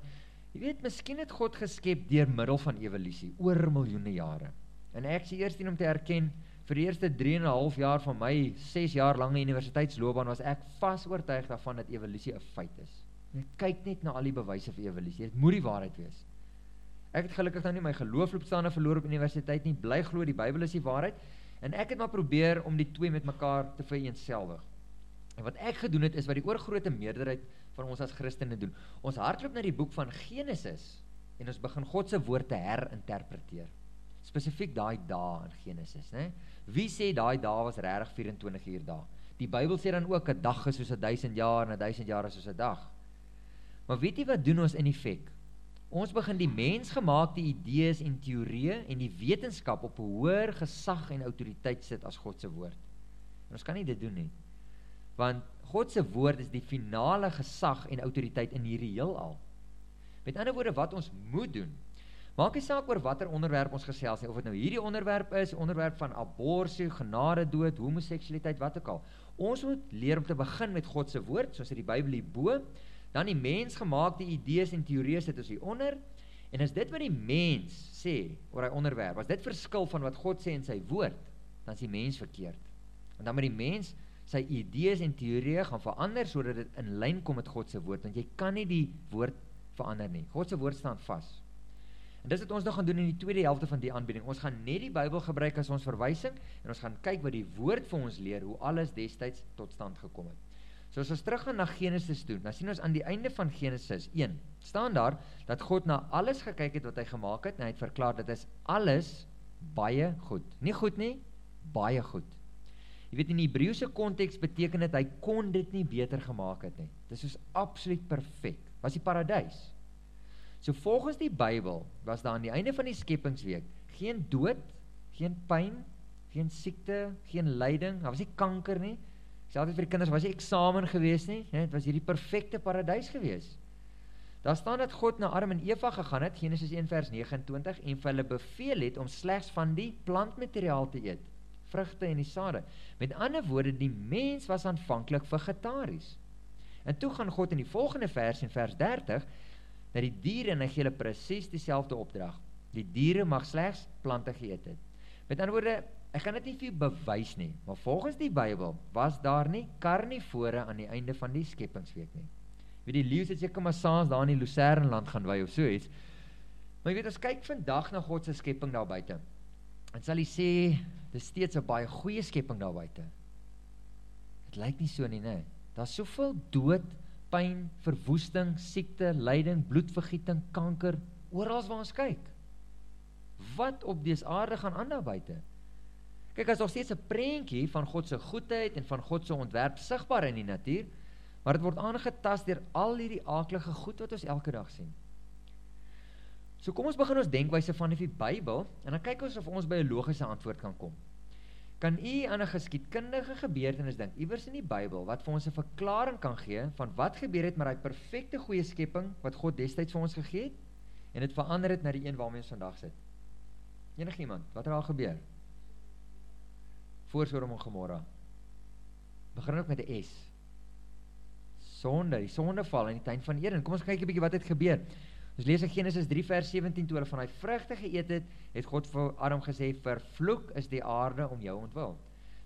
jy weet, miskien het God geskep deur middel van evolusie oor miljoene jare. En ek sê eers dien om te erken vir die eerste 3 en 'n half jaar van my 6 jaar lange universiteitsloopbaan was ek vas oortuig daarvan dat evolusie 'n feit is. Net kyk net na al die bewyse vir evolusie. Dit moet die waarheid wees. Ek het gelukkig nou nie my geloofloopstaande verloor op universiteit nie. Bly glo die Bybel is die waarheid en ek het maar probeer om die twee met mekaar te vereenselwig. En wat ek gedoen het is wat die oorgrootste meerderheid van ons as Christene doen. Ons hardloop na die boek van Genesis en ons begin God se woord te herinterpreteer. Spesifiek daai dae in Genesis, né? Wie sê daai dae was regtig 24 uur dae? Die Bybel sê dan ook 'n dag is soos 'n 1000 jaar en 'n 1000 jaar is soos 'n dag. Maar weet jy wat doen ons in effek? Ons begin die mensgemaakte idees en teorieë en die wetenskap op 'n hoër gesag en autoriteit sit as God se woord. En ons kan nie dit doen nie. Want God se woord is die finale gesag en autoriteit in hierdie heelal. Met ander woorde wat ons moet doen Maak nie saak oor watter onderwerp ons gesels nie, of dit nou hierdie onderwerp is, onderwerp van abortus, genade dood, homoseksualiteit, wat ook al. Ons moet leer om te begin met God se woord, soos in die Bybel hierbo, dan die mensgemaakte idees en teorieë sit ons hieronder. En as dit wat die mens sê oor hy onderwerp, as dit verskil van wat God sê in sy woord, dan is die mens verkeerd. En dan moet die mens sy idees en teorieë gaan verander sodat dit in lyn kom met God se woord, want jy kan nie die woord verander nie. God se woord staan vas. En dis wat ons nou gaan doen in die tweede helfte van die aanbieding. Ons gaan net die Bybel gebruik as ons verwysing en ons gaan kyk wat die woord vir ons leer hoe alles destyds tot stand gekom het. So as ons teruggaan na Genesis toe, dan sien ons aan die einde van Genesis 1, staan daar dat God na alles gekyk het wat hy gemaak het en hy het verklaar dit is alles baie goed. Nie goed nie, baie goed. Jy weet in die Hebreëse konteks beteken dit hy kon dit nie beter gemaak het nie. Dit is absoluut perfek. Was die paradys. So volgens die Bybel was daar aan die einde van die skepingsweek geen dood, geen pyn, geen siekte, geen lyding, daar was nie kanker nie. Altyd vir die kinders, was nie eksamen gewees nie? Dit was hierdie perfekte paradys gewees. Daar staan dat God na Adam en Eva gegaan het, Genesis 1 vers 29, en vir hulle beveel het om slegs van die plantmateriaal te eet, vrugte en die sade. Met ander woorde, die mens was aanvanklik vegetaries. En toe gaan God in die volgende vers in vers 30 dat die diere en hy gee hulle presies dieselfde opdrag. Die diere mag slegs plante geëet het. Met ander woorde, ek gaan dit nie vir jou bewys nie, maar volgens die Bybel was daar nie karnivore aan die einde van die skepingsweek nie. Wie die leeu's het seker maar saans daar in die Lucernland gaan wy of so iets. Maar jy weet as kyk vandag na God se skepping daar buite. En sal jy sê dis steeds 'n baie goeie skepping daar buite. Dit lyk nie so nie, nê. Daar's soveel dood pyn, verwoesting, siekte, lyding, bloedvergieting, kanker, oral waar ons kyk. Wat op dese aarde gaan aan daar buite? Kyk, as ons steeds 'n prentjie van God se goedheid en van God se ontwerp sigbaar in die natuur, maar dit word aangetast deur al hierdie aaklige goed wat ons elke dag sien. So kom ons begin ons denkwyse van die Bybel en dan kyk ons of ons by 'n logiese antwoord kan kom. Kan u aan 'n geskiedkundige gebeurtenis dink iewers in die Bybel wat vir ons 'n verklaring kan gee van wat gebeur het met daai perfekte goeie skepping wat God destyds vir ons gegee het en dit verander het na die een waarmee ons vandag sit? Enigiemand, wat het al gebeur? Voorsodom en Gomorra. Begin ook met 'n S. Sonde, die sondeval in die tuin van Eden. Kom ons kyk 'n bietjie wat het gebeur. Ons lees in Genesis 3 vers 17 toe hulle van daai vrugte geëet het, het God vir Adam gesê: "Vervloek is die aarde om jou ontwil."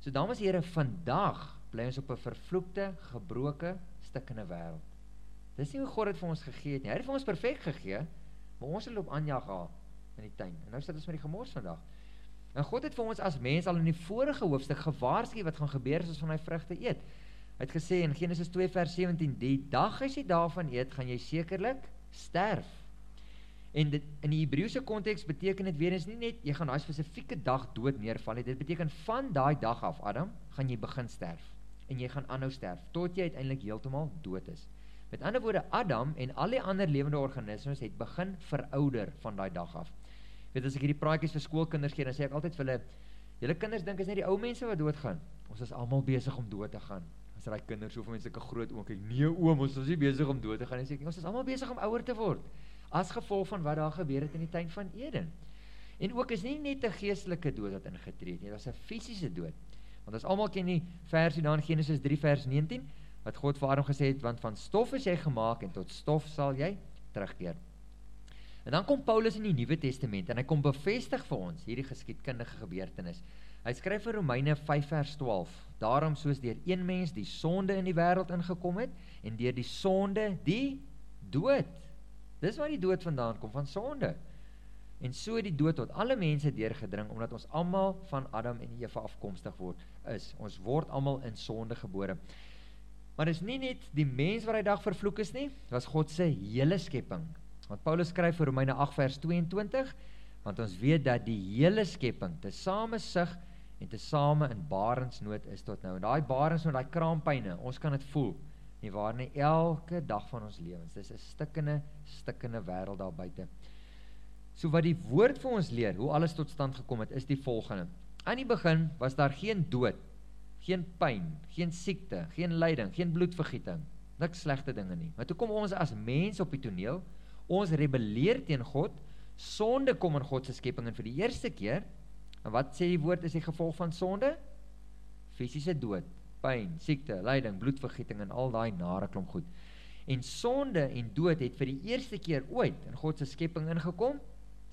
So dames en here, vandag bly ons op 'n vervloekte, gebroke, stikkende wêreld. Dis nie hoe God dit vir ons gegee het nie. Hy het vir ons perfek gegee, maar ons het loop aanjag haar in die tuin. En nou sit ons met die gemors vandag. En God het vir ons as mens al in die vorige hoofstuk gewaarsku wat gaan gebeur as ons van daai vrugte eet. Hy het gesê in Genesis 2 vers 17: "Die dag as jy daarvan eet, gaan jy sekerlik sterf." En dit in die Hebreëse konteks beteken dit weer eens nie net jy gaan daai spesifieke dag dood neerval nie. Dit beteken van daai dag af, Adam, gaan jy begin sterf en jy gaan aanhou sterf tot jy uiteindelik heeltemal dood is. Met ander woorde, Adam en al die ander lewende organismes het begin verouder van daai dag af. Weet as ek hierdie praatjies vir skoolkinders gee, dan sê ek altyd vir hulle, julle kinders dink is net die ou mense wat doodgaan. Ons is almal besig om dood te gaan. As daai kinders vir mense sulke groot oom kyk, nee oom, ons is nie besig om dood te gaan nie. Sê ek, ons is almal besig om ouer te word as gevolg van wat daar gebeur het in die tuin van Eden. En ook is nie net 'n geestelike dood wat ingetree het nie, dit was 'n fisiese dood. Want ons almal ken die versie daar in Genesis 3 vers 19 wat God vir Adam gesê het want van stof is jy gemaak en tot stof sal jy terugkeer. En dan kom Paulus in die Nuwe Testament en hy kom bevestig vir ons hierdie geskiedkundige gebeurtenis. Hy skryf in Romeine 5 vers 12: Daarom soos deur een mens die sonde in die wêreld ingekom het en deur die sonde die dood. Dis waar die dood vandaan kom van sonde. En so het die dood tot alle mense deurgedring omdat ons almal van Adam en Eva afkomstig word is. Ons word almal in sonde gebore. Maar dis nie net die mens wat daai dag vervloek is nie, dit was God se hele skepping. Want Paulus skryf vir Romeine 8 vers 22, want ons weet dat die hele skepping tesame sug en tesame in barensnood is tot nou. En daai barensnood, daai kraampyne, ons kan dit voel. Nie waar nie elke dag van ons lewens. Dis 'n stikkende, stikkende wêreld daar buite. So wat die woord vir ons leer, hoe alles tot stand gekom het, is die volgende. Aan die begin was daar geen dood, geen pyn, geen siekte, geen lyding, geen bloedvergieting, niks slegte dinge nie. Maar toe kom ons as mens op die toneel, ons rebelleer teen God, sonde kom in God se skepping en vir die eerste keer, en wat sê die woord is die gevolg van sonde? Fisiese dood, pyn, siekte, lyding, bloedvergieting en al daai nare klomp goed. En sonde en dood het vir die eerste keer ooit in God se skepping ingekom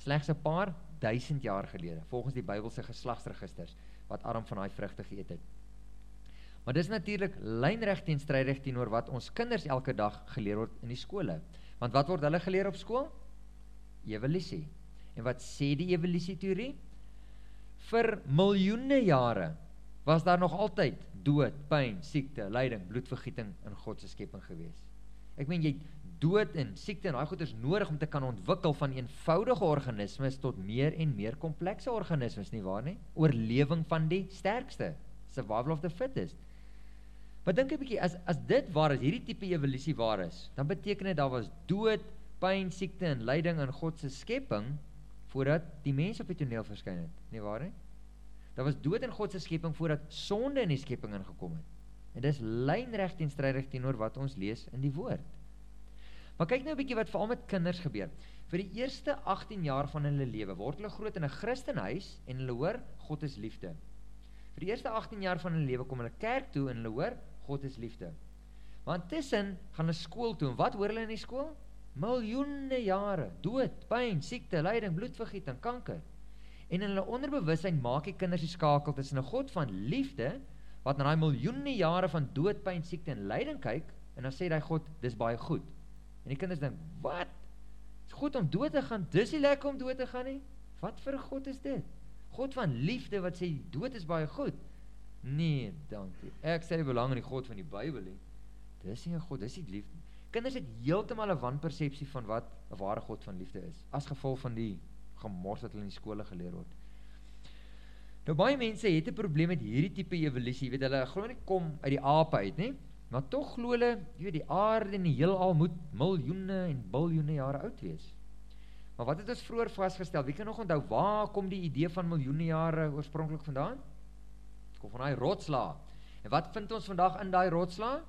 slegs 'n paar duisend jaar gelede volgens die Bybelse geslagsregisters wat Adam van daai vrugte geëet het. Maar dis natuurlik lynreg teenstrydig teenoor wat ons kinders elke dag geleer word in die skole. Want wat word hulle geleer op skool? Evolusie. En wat sê die evolusie teorie? Vir miljoene jare was daar nog altyd dood, pyn, siekte, lyding, bloedvergieting in God se skepping gewees. Ek meen jy dood en siekte en daai goed is nodig om te kan ontwikkel van eenvoudige organismes tot meer en meer komplekse organismes nie waar nie? Oorlewing van die sterkste, survival of the fittest. Maar dink 'n bietjie as as dit waar is, hierdie tipe evolusie waar is, dan beteken dit daar was dood, pyn, siekte en lyding in God se skepping voordat die mens op die toneel verskyn het, nie waar nie? Daar was dood in God se skepping voordat sonde in die skepping ingekom het. En dis lynreg teenstrydig teenoor wat ons lees in die woord. Maar kyk nou 'n bietjie wat veral met kinders gebeur. Vir die eerste 18 jaar van hulle lewe word hulle groot in 'n Christenhuis en hulle hoor God is liefde. Vir die eerste 18 jaar van hulle lewe kom hulle kerk toe en hulle hoor God is liefde. Want tussen gaan hulle skool toe en wat hoor hulle in die skool? Miljoene jare, dood, pyn, siekte, lyding, bloedvergieting, kanker. En in hulle onderbewussyn maak die kinders die skakel tussen 'n God van liefde wat na daai miljoene jare van dood, pyn, siekte en lyding kyk en dan sê hy God, dis baie goed. En die kinders dink, "Wat? Dis goed om dood te gaan. Dis nie lekker om dood te gaan nie. Wat vir 'n God is dit? God van liefde wat sê dood is baie goed." Nee, dankie. Ek sê die belang in die God van die Bybel nie. Dis nie 'n God, dis nie liefde. Kinders het heeltemal 'n wanpersepsie van wat 'n ware God van liefde is as gevolg van die gemors wat hulle in die skole geleer word. Nou baie mense het 'n probleem met hierdie tipe evolusie. Jy weet hulle glo nie kom uit die ape uit nie. Maar tog glo hulle, jy weet die aarde en die heelal moet miljoene en biljoene jare oud wees. Maar wat het ons vroeër vasgestel? Wie kan nog onthou waar kom die idee van miljoene jare oorspronklik vandaan? Dit kom van daai rotslae. En wat vind ons vandag in daai rotslae?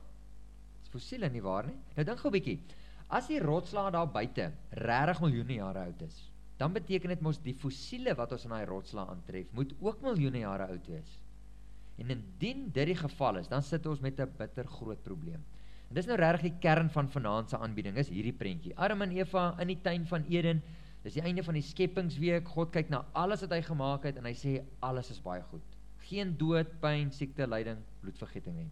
Dis fossiele nie waar nie? Nou dink gou 'n bietjie. As die rotslae daar buite regtig miljoene jare oud is, dan beteken dit mos die fossiele wat ons in daai rotslae aantref, moet ook miljoene jare oud wees. En indien dit die geval is, dan sit ons met 'n bitter groot probleem. En dis nou regtig die kern van vanaand se aanbieding, is hierdie prentjie. Adam en Eva in die tuin van Eden. Dis die einde van die skepingsweek. God kyk na alles wat hy gemaak het en hy sê alles is baie goed. Geen dood, pyn, siekte, lyding, bloedvergieting nie.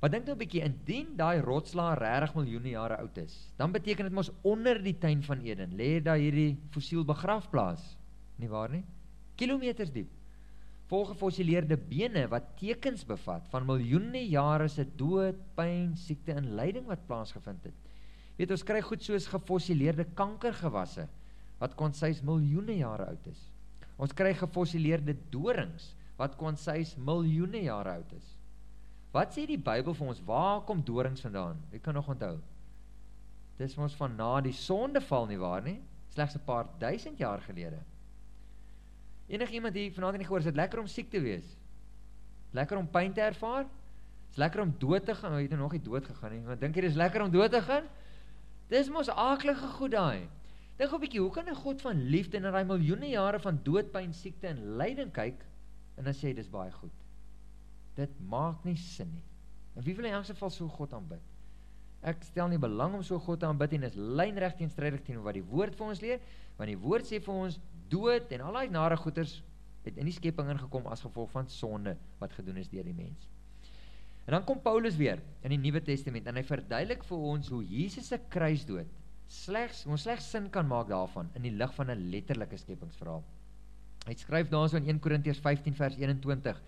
Maar dink nou 'n bietjie, indien daai rotslae regtig miljoene jare oud is, dan beteken dit mos onder die tuin van Eden lê daar hierdie fossiel begrafplaas. Nie waar nie? Kilometers diep volgefossileerde bene wat tekens bevat van miljoene jare se dood, pyn, siekte en lyding wat plaasgevind het. Weet ons kry goed soos gefossileerde kankergewasse wat konseis miljoene jare oud is. Ons kry gefossileerde dorings wat konseis miljoene jare oud is. Wat sê die Bybel vir ons? Waar kom dorings vandaan? Wie kan nog onthou? Dis ons van na die sondeval nie waar nie? Slegs 'n paar duisend jaar gelede. Enige iemand hier vanaand in die gehoor, is dit lekker om siek te wees? Lekker om pyn te ervaar? Dis lekker om dood te gaan, jy het nog nie dood gegaan nie, maar dink jy dis lekker om dood te gaan? Dis mos aaklige goed daai. Dink 'n bietjie, hoe kan 'n God van liefde na daai miljoene jare van dood, pyn, siekte en lyding kyk en dan sê dis baie goed? Dit maak nie sin nie. En wie wil in elk geval so God aanbid? Ek stel nie belang om so God te aanbid en is lynreg teenstrydig teenoor wat die woord vir ons leer, want die woord sê vir ons dood en al daai nare goeters het in die skepping ingekom as gevolg van sonde wat gedoen is deur die mens. En dan kom Paulus weer in die Nuwe Testament en hy verduidelik vir ons hoe Jesus se kruisdood slegs ons slegs sin kan maak daarvan in die lig van 'n letterlike skepingsverhaal. Hy skryf daarso in 1 Korintiërs 15 vers 21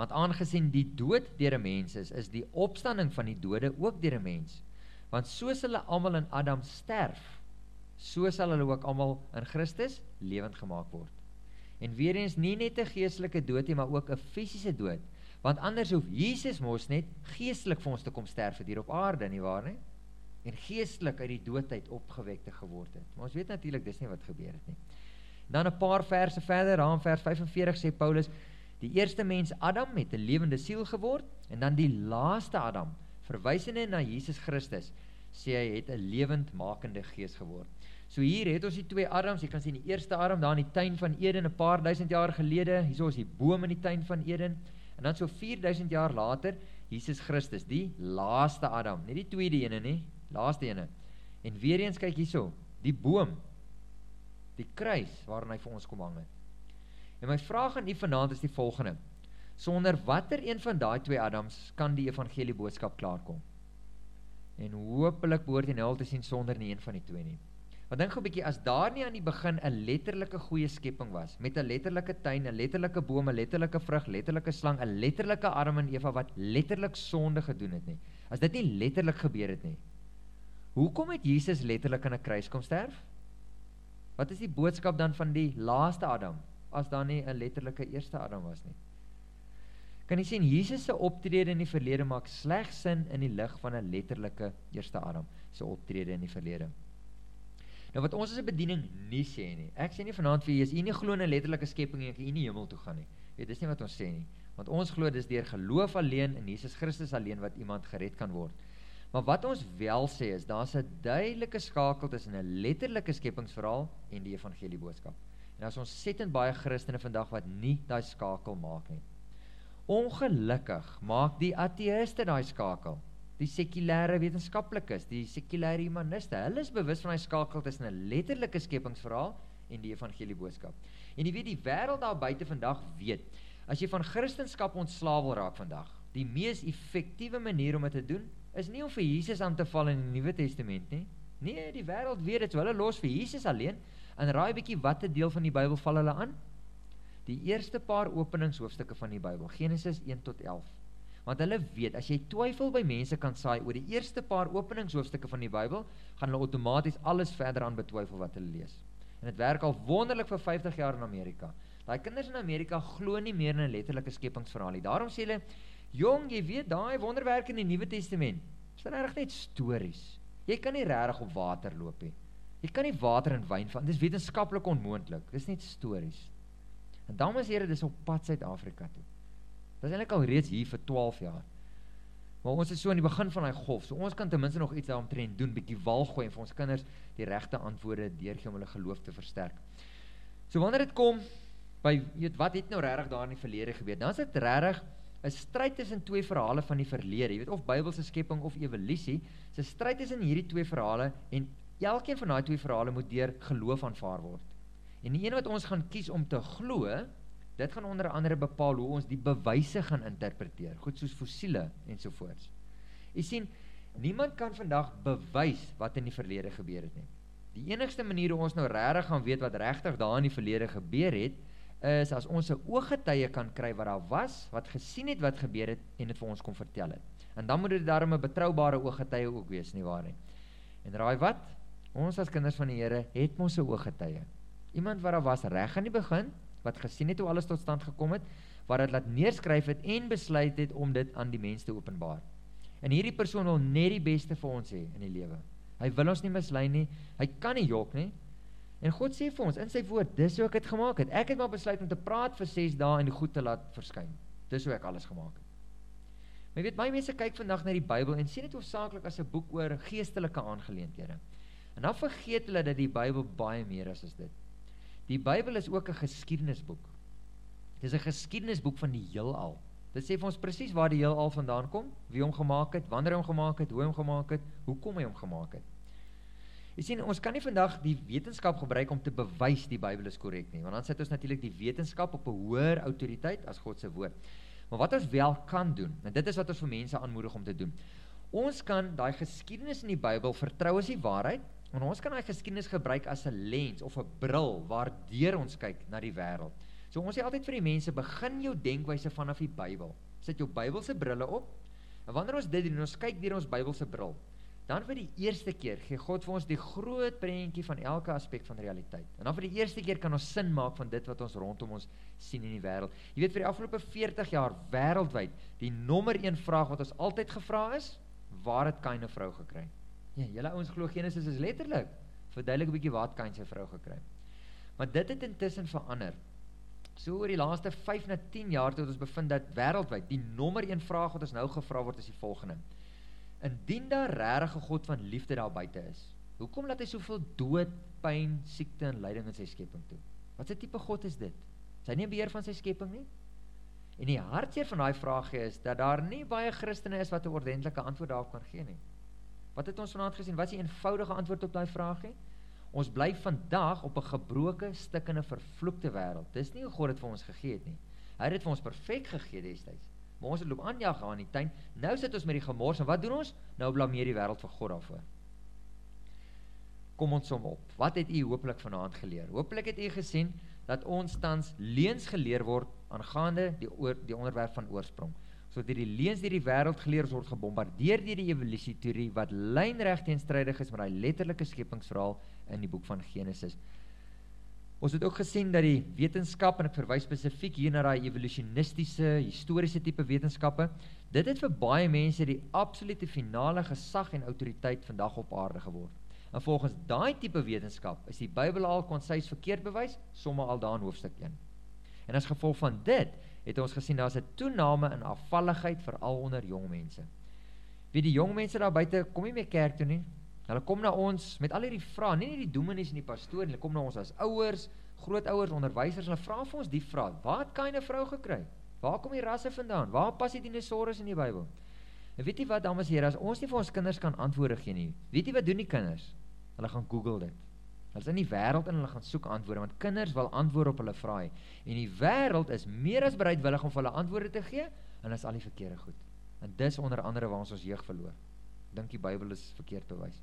want aangesien die dood deur 'n mens is, is die opstanding van die dode ook deur 'n mens. Want soos hulle almal in Adam sterf, so sal hulle ook almal in Christus lewend gemaak word. En weer eens nie net 'n geestelike dood nie, maar ook 'n fisiese dood. Want anders hoef Jesus mos net geestelik vir ons te kom sterf hier op aarde, nie waar nie? en geestelik uit die doodheid opgewek te geword het. Maar ons weet natuurlik dis nie wat gebeur het nie. Dan 'n paar verse verder, daar in vers 45 sê Paulus, die eerste mens Adam het 'n lewende siel geword en dan die laaste Adam, verwysende na Jesus Christus, sê hy het 'n lewendmakende gees geword. So hier het ons die twee Adams, jy kan sien die eerste Adam daar in die tuin van Eden 'n paar duisend jaar gelede, hierso is die boom in die tuin van Eden en dan so 4000 jaar later Jesus Christus, die laaste Adam, nie die tweede ene nie, Laaste ene. En weer eens kyk hierso, die boom. Die kruis waarna hy vir ons kom hang het. En my vraag aan u vanaand is die volgende: Sonder watter een van daai twee Adams kan die evangelie boodskap klaarkom? En hopelik behoort jy nou al te sien sonder nie een van die twee nie. Want dink gou 'n bietjie as daar nie aan die begin 'n letterlike goeie skepping was met 'n letterlike tuin, 'n letterlike boom, 'n letterlike vrug, letterlike slang, 'n letterlike Adam en Eva wat letterlik sonde gedoen het nie. As dit nie letterlik gebeur het nie, Hoekom het Jesus letterlik aan 'n kruis kom sterf? Wat is die boodskap dan van die laaste Adam as daar nie 'n letterlike eerste Adam was nie? Kan jy sien Jesus se optrede in die verlede maak slegs sin in die lig van 'n letterlike eerste Adam se optrede in die verlede. Nou wat ons as 'n bediening nie sê nie. Ek sê nie vanaand vir julle, u nie glo in 'n letterlike skepping en u nie hemel toe gaan nie. Weet, dis nie wat ons sê nie. Want ons glo dis deur geloof alleen in Jesus Christus alleen wat iemand gered kan word. Maar wat ons wel sê is daar's 'n duidelike skakel tussen 'n letterlike skepingsverhaal en die evangelie boodskap. En as ons settend baie Christene vandag wat nie daai skakel maak nie. Ongelukkig maak die ateëste daai skakel. Die sekulêre wetenskaplikes, die sekulêre humaniste, hulle is bewus van daai skakel tussen 'n letterlike skepingsverhaal en die evangelie boodskap. En jy weet die wêreld daar buite vandag weet, as jy van Christendom ontslaaw wil raak vandag, die mees effektiewe manier om dit te doen is nie om vir Jesus aan te val in die Nuwe Testament nie. Nee, die wêreld weet dit, so hulle los vir Jesus alleen. En raai bietjie watter deel van die Bybel val hulle aan? Die eerste paar openingshoofstukke van die Bybel, Genesis 1 tot 11. Want hulle weet as jy twyfel by mense kan saai oor die eerste paar openingshoofstukke van die Bybel, gaan hulle outomaties alles verder aan betwyfel wat hulle lees. En dit werk al wonderlik vir 50 jaar in Amerika. Daai kinders in Amerika glo nie meer in 'n letterlike skepingsverhaal nie. Daarom sê hulle Jong, jy weet daai wonderwerke in die Nuwe Testament. Is regtig net stories. Jy kan nie regtig op water loop nie. Jy kan nie water in wyn van. Dis wetenskaplik onmoontlik. Dis net stories. En dames en here, dis op pad Suid-Afrika toe. Dis eintlik al reeds hier vir 12 jaar. Maar ons is so aan die begin van daai golf. So ons kan ten minste nog iets daaromtrent doen, bietjie wal gooi en vir ons kinders die regte antwoorde deurgee om hulle geloof te versterk. So wanneer dit kom by weet wat het nou regtig daar in die verlede gebeur? Dan is dit regtig 'n stryd tussen twee verhale van die verlede, jy weet of Bybelse skepping of evolusie, 'n stryd tussen hierdie twee verhale en elkeen van daai twee verhale moet deur geloof aanvaar word. En die een wat ons gaan kies om te glo, dit gaan onder andere bepaal hoe ons die bewyse gaan interpreteer, goed soos fossiele ensovoorts. Jy sien, niemand kan vandag bewys wat in die verlede gebeur het nie. Die enigste manier hoe ons nou regtig gaan weet wat regtig daar in die verlede gebeur het, is as ons 'n ooggetuie kan kry wat daar was, wat gesien het wat gebeur het en dit vir ons kom vertel het. En dan moet dit daarmee 'n betroubare ooggetuie ook wees, nie waar nie? En raai wat? Ons as kinders van die Here het mos 'n ooggetuie. Iemand wat daar was reg aan die begin, wat gesien het hoe alles tot stand gekom het, wat dit laat neerskryf het en besluit het om dit aan die mense te openbaar. En hierdie persoon wil net die beste vir ons hê in die lewe. Hy wil ons nie mislei nie. Hy kan nie jok nie. En God sê vir ons in sy woord, dis hoe ek dit gemaak het. Ek het maar besluit om te praat vir 6 dae en die goed te laat verskyn. Dis hoe ek alles gemaak het. Maar jy weet baie mense kyk vandag na die Bybel en sien dit hoofsaaklik as 'n boek oor geestelike aangeleenthede. En dan vergeet hulle dat die Bybel baie meer is as dit. Die Bybel is ook 'n geskiedenisboek. Dit is 'n geskiedenisboek van die heelal. Dit sê vir ons presies waar die heelal vandaan kom, wie hom gemaak het, wanneer hy hom gemaak het, hoe hy hom gemaak het, hoekom hy hom gemaak het. Jy sien, ons kan nie vandag die wetenskap gebruik om te bewys die Bybel is korrek nie, want dan sit ons natuurlik die wetenskap op 'n hoër autoriteit as God se woord. Maar wat ons wel kan doen, en dit is wat ons vir mense aanmoedig om te doen. Ons kan daai geskiedenis in die Bybel vertrou as die waarheid En ons kan daai geskiedenis gebruik as 'n lens of 'n bril waardeur ons kyk na die wêreld. So ons sê altyd vir die mense, begin jou denkwyse vanaf die Bybel. Sit jou Bybelse brille op. En wanneer ons dit doen, ons kyk deur ons Bybelse bril, dan vir die eerste keer gee God vir ons die groot prentjie van elke aspek van realiteit. En dan vir die eerste keer kan ons sin maak van dit wat ons rondom ons sien in die wêreld. Jy weet vir die afgelope 40 jaar wêreldwyd, die nommer 1 vraag wat ons altyd gevra is, waar het Kain 'n vrou gekry? Ja, julle ouens glo Genesis is letterlik. Verduidelik 'n bietjie wat Kain sy vrou gekry het. Maar dit het intussen verander. So oor die laaste 5 na 10 jaar tot ons bevind dat wêreldwyd die nommer 1 vraag wat ons nou gevra word is die volgende. Indien daar regtig 'n God van liefde daar buite is, hoekom laat hy soveel dood, pyn, siekte en lyding in sy skepping toe? Wat 'n tipe God is dit? Is hy nie beheer van sy skepping nie? En die hartseer van daai vraag is dat daar nie baie Christene is wat 'n ordentlike antwoord daarop kan gee nie. Wat het ons vanaand gesien? Wat is die eenvoudige antwoord op daai vraagie? Ons bly vandag op 'n gebroke, stikkende, vervloekte wêreld. Dis nie hoe God dit vir ons gegee het nie. Hy het dit vir ons perfek gegee destyds. Maar ons het loop aanjag aan die tuin. Nou sit ons met die gemors en wat doen ons? Nou blameer die wêreld vir God daarvoor. Kom ons som op. Wat het u hopelik vanaand geleer? Hopelik het u gesien dat ons tans leuns geleer word aangaande die oor, die onderwerp van oorsprong so deur die leuns deur die wêreld geleer word gebombardeer deur die evolusie teorie wat lynreg teenstrydig is met daai letterlike skepingsverhaal in die boek van Genesis. Ons het ook gesien dat die wetenskap en ek verwys spesifiek hier na daai evolutionistiese historiese tipe wetenskappe, dit het vir baie mense die absolute finale gesag en autoriteit vandag op aarde geword. En volgens daai tipe wetenskap is die Bybel al konsis verkeerd bewys, somme al daar in hoofstuk 1. En as gevolg van dit het ons gesien daar's 'n toename in afvalligheid veral onder jong mense. Wie die jong mense daar buite kom nie meer kerk toe nie. Hulle kom na ons met al hierdie vrae, nie net die dominees en die pastoor nie, hulle kom na ons as ouers, grootouers, onderwysers en hulle vra vir ons die vraag: "Waar kan 'n vrou gekry? Waar kom die rasse vandaan? Waar pas die dinosourus in die Bybel?" En weet jy wat, dames en here, as ons nie vir ons kinders kan antwoorde gee nie, weet jy wat doen die kinders? Hulle gaan Google dit. Hulle is in die wêreld en hulle gaan soek antwoorde want kinders wil antwoorde op hulle vrae en die wêreld is meer as bereidwillig om vir hulle antwoorde te gee en is al die verkeerde goed. En dis onder andere waar ons ons jeug verloor. Dink die Bybel is verkeerd bewys.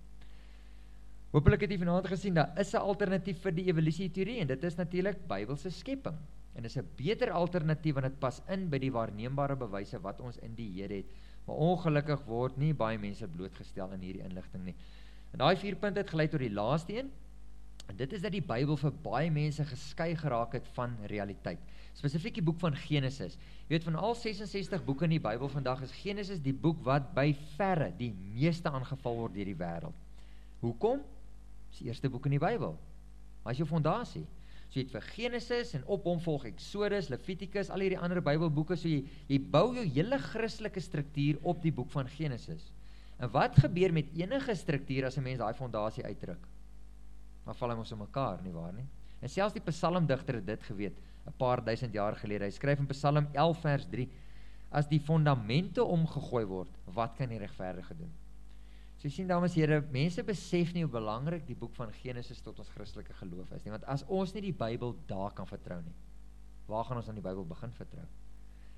Hoopelik het jy vanaand gesien daar is 'n alternatief vir die evolusie teorie en dit is natuurlik Bybelse skepping. En dis 'n beter alternatief want dit pas in by die waarneembare bewyse wat ons in die Here het. Maar ongelukkig word nie baie mense blootgestel aan hierdie inligting nie. En daai vier punte het gelei tot die laaste een En dit is dat die Bybel vir baie mense geskei geraak het van realiteit. Spesifiek die boek van Genesis. Jy weet van al 66 boeke in die Bybel vandag is Genesis die boek wat by verre die meeste aangeval word deur die wêreld. Hoekom? Dis die eerste boek in die Bybel. Wat is jou fondasie? So jy het vir Genesis en op hom volg Exodus, Levitikus, al hierdie ander Bybelboeke, so jy jy bou jou hele Christelike struktuur op die boek van Genesis. En wat gebeur met enige struktuur as 'n mens daai fondasie uitdruk? Maar val hy mos in mekaar, nie waar nie? En selfs die psalmdigter het dit geweet, 'n paar duisend jaar gelede. Hy skryf in Psalm 11 vers 3: As die fondamente omgegooi word, wat kan die regverdige doen? So sien dames en here, mense besef nie hoe belangrik die boek van Genesis tot ons Christelike geloof is nie, want as ons nie die Bybel daar kan vertrou nie, waar gaan ons aan die Bybel begin vertrou?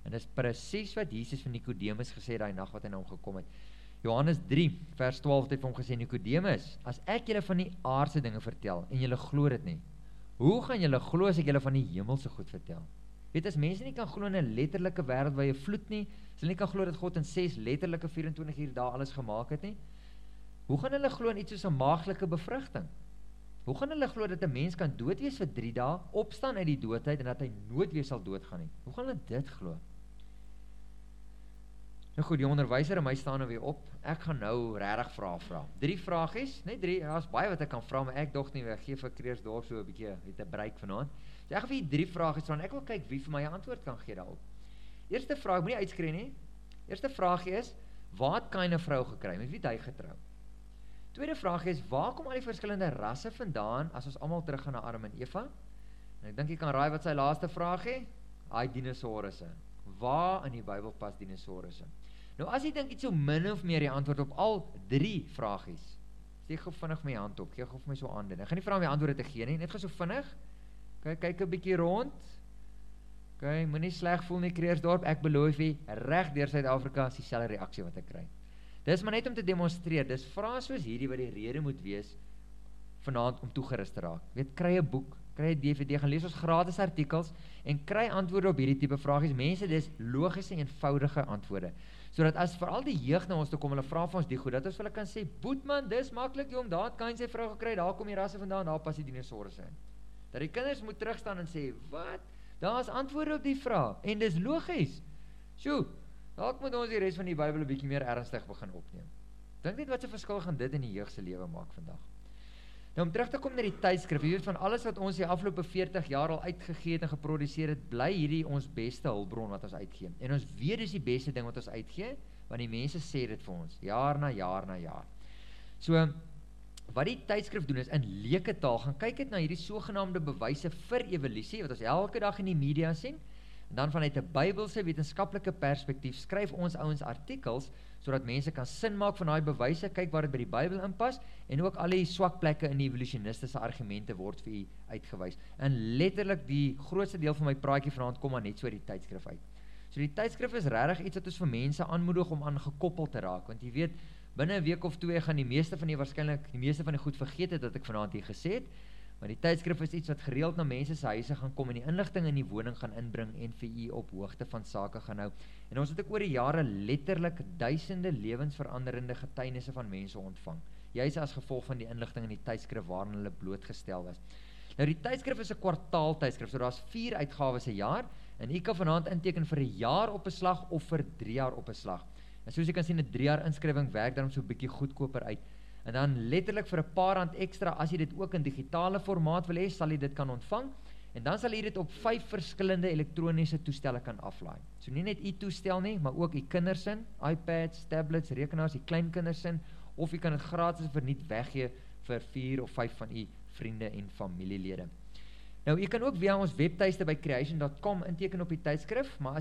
En dis presies wat Jesus vir Nikodemus gesê het daai nag wat hy na hom gekom het. Johannes 3 vers 12 het hom gesê Nikodemus, as ek julle van die aardse dinge vertel en julle glo dit nie, hoe gaan julle glo as ek julle van die hemelse goed vertel? Weet as mense nie kan glo in 'n letterlike wêreld waar jy vloed nie, as hulle nie kan glo dat God in 6 letterlike 24 uur dae alles gemaak het nie, hoe gaan hulle glo in iets soos 'n maaglike bevrugting? Hoe gaan hulle glo dat 'n mens kan dood wees vir 3 dae, opstaan uit die doodheid en dat hy nooit weer sal doodgaan nie? Hoe gaan hulle dit glo? Nou goed, die onderwyser en my staan nou weer op. Ek gaan nou regtig vra vra. Drie vragies, net drie. Daar's baie wat ek kan vra, maar ek dog nie ek gee vir Kreersdorp so 'n bietjie het 'n breek vanaand. So ek gaan vir drie vragies vra en ek wil kyk wie vir my 'n antwoord kan gee daarop. Eerste vraag, moenie uitskree nie. Eerste vraagie is, waar Kain 'n vrou gekry? Met wie het hy getrou? Tweede vraag is, waar kom al die verskillende rasse vandaan as ons almal teruggaan na Adam en Eva? En ek dink jy kan raai wat sy laaste vraag is. Daai dinosourusse. Waar in die Bybel pas dinosourusse? Nou as jy dink iets so min of meer die antwoord op al drie vragies. Steek gou vinnig my hand op. Gee gou vir my so aan. Ek gaan nie vra om die antwoorde te gee nie, net gou so vinnig. Kyk kyk 'n bietjie rond. OK, moenie sleg voel nie Kreersdorp. Ek beloof jy, reg deur Suid-Afrika is dieselfde reaksie wat ek kry. Dis maar net om te demonstreer. Dis vrae soos hierdie wat die rede moet wees vanaand om toegerus te raak. Weet, kry 'n boek, kry 'n DVD, gaan lees ons gratis artikels en kry antwoorde op hierdie tipe vrae. Mense, dis logiese en eenvoudige antwoorde. Sodat as veral die jeug na ons toe kom, hulle vra vir ons die goed, dat ons vir hulle kan sê, "Boetman, dis maklik jong, daar het kan sy vrou gekry, daar kom die rasse vandaan, daar pas die dinosourusse in." Dat die kinders moet terugstaan en sê, "Wat? Daar's antwoorde op die vrae en dis logies." Sjoe, dalk moet ons die res van die Bybel 'n bietjie meer ernstig begin opneem. Dink net wat 'n verskil gaan dit in die jeug se lewe maak vandag. Nou om terug te kom na die tydskrif, jy weet van alles wat ons die afgelope 40 jaar al uitgegee het en geproduseer het, bly hierdie ons beste hulpbron wat ons uitgee. En ons weet dis die beste ding wat ons uitgee, want die mense sê dit vir ons, jaar na jaar na jaar. So wat die tydskrif doen is in leuke taal gaan kyk dit na hierdie sogenaamde bewyse vir evolusie wat ons elke dag in die media sien. En dan vanuit 'n Bybelse wetenskaplike perspektief skryf ons ouens artikels sodat mense kan sin maak van daai bewyse, kyk waar dit by die Bybel inpas en ook al die swak plekke in die evolutionistiese argumente word vir u uitgewys. En letterlik die grootste deel van my praatjie vanaand kom maar net so uit die tydskrif uit. So die tydskrif is regtig iets wat ons vir mense aanmoedig om aan gekoppel te raak want jy weet binne 'n week of twee gaan die meeste van die waarskynlik die meeste van die goed vergeet het wat ek vanaand hier gesê het. Maar die tydskrif is iets wat gereeld na mense se huise gaan kom en die inligting in die woning gaan inbring en vir u op hoogte van sake gaan hou. En ons het ook oor die jare letterlik duisende lewensveranderende getuienisse van mense ontvang. Juis as gevolg van die inligting in die tydskrif waaraan hulle blootgestel is. Nou die tydskrif is 'n kwartaal tydskrif, so daar's 4 uitgawes 'n jaar en u kan vanaand inteken vir 'n jaar op 'n slag of vir 3 jaar op 'n slag. En soos jy kan sien 'n 3 jaar inskrywing werk dan so 'n bietjie goedkoper uit. En dan letterlik vir 'n paar rand ekstra as jy dit ook in digitale formaat wil hê, sal jy dit kan ontvang. En dan sal jy dit op 5 verskillende elektroniese toestelle kan aflaai. So nie net u toestel nie, maar ook u kinders se, iPads, tablets, rekenaars, die kleinkinders se of jy kan dit gratis verniet weggee vir 4 of 5 van u vriende en familielede. Nou, jy kan ook via ons webtuiste by creation.com inteken op die tydskrif, maar